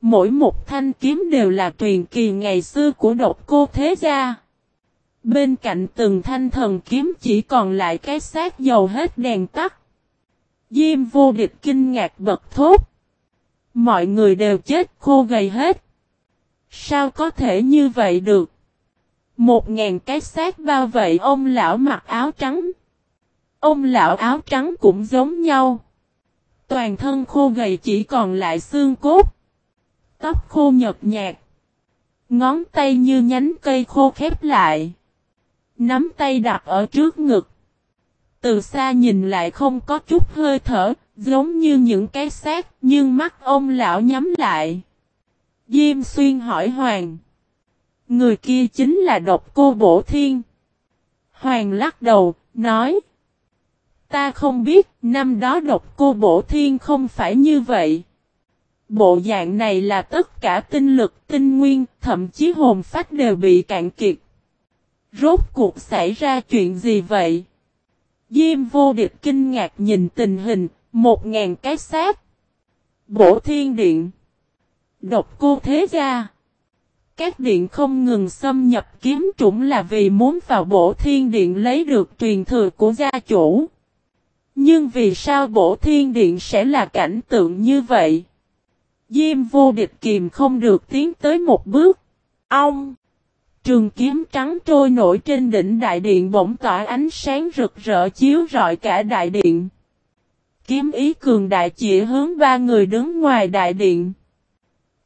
Mỗi một thanh kiếm đều là truyền kỳ ngày xưa của độc cô thế gia. Bên cạnh từng thanh thần kiếm chỉ còn lại cái xác dầu hết đèn tắt. Diêm vô địch kinh ngạc bật thốt. Mọi người đều chết khô gầy hết. Sao có thể như vậy được? Một ngàn cái xác bao vậy ông lão mặc áo trắng. Ông lão áo trắng cũng giống nhau. Toàn thân khô gầy chỉ còn lại xương cốt. Tóc khô nhợt nhạt. Ngón tay như nhánh cây khô khép lại. Nắm tay đặt ở trước ngực. Từ xa nhìn lại không có chút hơi thở, giống như những cái xác, nhưng mắt ông lão nhắm lại. Diêm xuyên hỏi Hoàng. Người kia chính là độc cô bổ thiên. Hoàng lắc đầu, nói. Ta không biết, năm đó độc cô bổ thiên không phải như vậy. Bộ dạng này là tất cả tinh lực, tinh nguyên, thậm chí hồn phách đều bị cạn kiệt. Rốt cuộc xảy ra chuyện gì vậy? Diêm vô địch kinh ngạc nhìn tình hình, một ngàn cái xác. Bổ thiên điện. Độc cô thế gia. Các điện không ngừng xâm nhập kiếm chủng là vì muốn vào bổ thiên điện lấy được truyền thừa của gia chủ. Nhưng vì sao bổ thiên điện sẽ là cảnh tượng như vậy? Diêm vô địch kìm không được tiến tới một bước. Ông! Trường kiếm trắng trôi nổi trên đỉnh đại điện bỗng tỏa ánh sáng rực rỡ chiếu rọi cả đại điện. Kiếm ý cường đại chỉ hướng ba người đứng ngoài đại điện.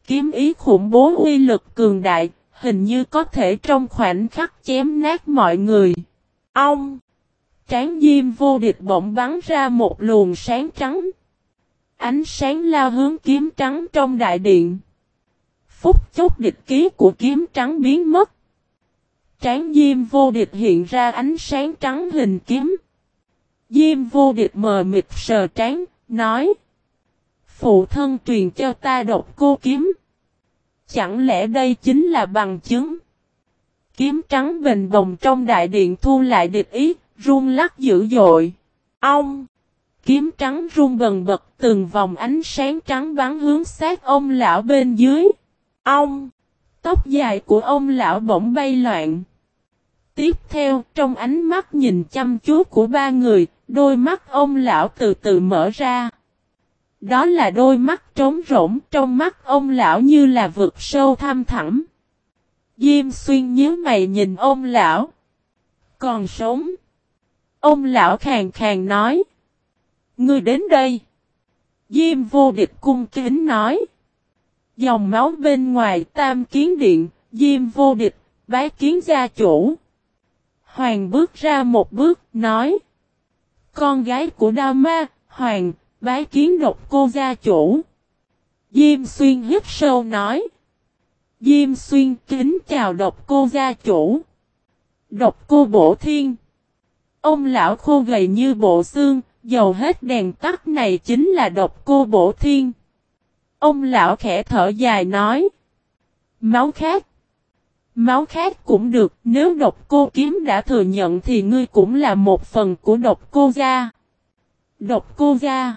Kiếm ý khủng bố uy lực cường đại, hình như có thể trong khoảnh khắc chém nát mọi người. Ông! Tráng diêm vô địch bỗng bắn ra một luồng sáng trắng. Ánh sáng lao hướng kiếm trắng trong đại điện. Phúc chốt địch ký của kiếm trắng biến mất. Tráng diêm vô địch hiện ra ánh sáng trắng hình kiếm. Diêm vô địch mờ mịt sờ trán, nói. Phụ thân truyền cho ta độc cô kiếm. Chẳng lẽ đây chính là bằng chứng? Kiếm trắng bình bồng trong đại điện thu lại địch ý, rung lắc dữ dội. Ông! Kiếm trắng rung bần bật từng vòng ánh sáng trắng bắn hướng sát ông lão bên dưới. Ông! Tóc dài của ông lão bỗng bay loạn. Tiếp theo, trong ánh mắt nhìn chăm chú của ba người, đôi mắt ông lão từ từ mở ra. Đó là đôi mắt trống rỗng, trong mắt ông lão như là vực sâu thăm thẳm. Diêm xuyên nhớ mày nhìn ông lão. Còn sống. Ông lão khàng khàng nói. Ngươi đến đây. Diêm vô địch cung kính nói. Dòng máu bên ngoài tam kiến điện, diêm vô địch, bái kiến gia chủ. Hoàng bước ra một bước, nói. Con gái của Đao Ma, Hoàng, bái kiến độc cô gia chủ. Diêm xuyên hít sâu nói. Diêm xuyên kính chào độc cô gia chủ. Độc cô bổ thiên. Ông lão khô gầy như bộ xương, dầu hết đèn tắt này chính là độc cô bổ thiên. Ông lão khẽ thở dài nói. Máu khác. Máu khác cũng được, nếu độc cô kiếm đã thừa nhận thì ngươi cũng là một phần của độc cô gia. Độc cô gia.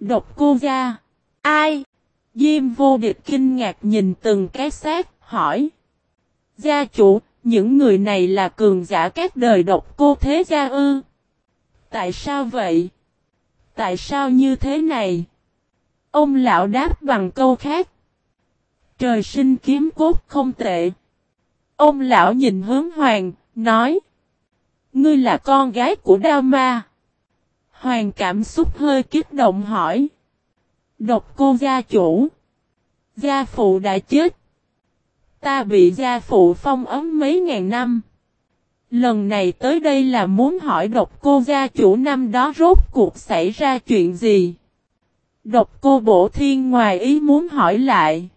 Độc cô gia. Ai? Diêm vô địch kinh ngạc nhìn từng cái xác, hỏi. Gia chủ, những người này là cường giả các đời độc cô thế gia ư? Tại sao vậy? Tại sao như thế này? Ông lão đáp bằng câu khác. Trời sinh kiếm cốt không tệ. Ông lão nhìn hướng hoàng, nói. Ngươi là con gái của Đao Ma. Hoàng cảm xúc hơi kích động hỏi. Độc cô gia chủ. Gia phụ đã chết. Ta bị gia phụ phong ấm mấy ngàn năm. Lần này tới đây là muốn hỏi độc cô gia chủ năm đó rốt cuộc xảy ra chuyện gì. Độc cô bổ thiên ngoài ý muốn hỏi lại.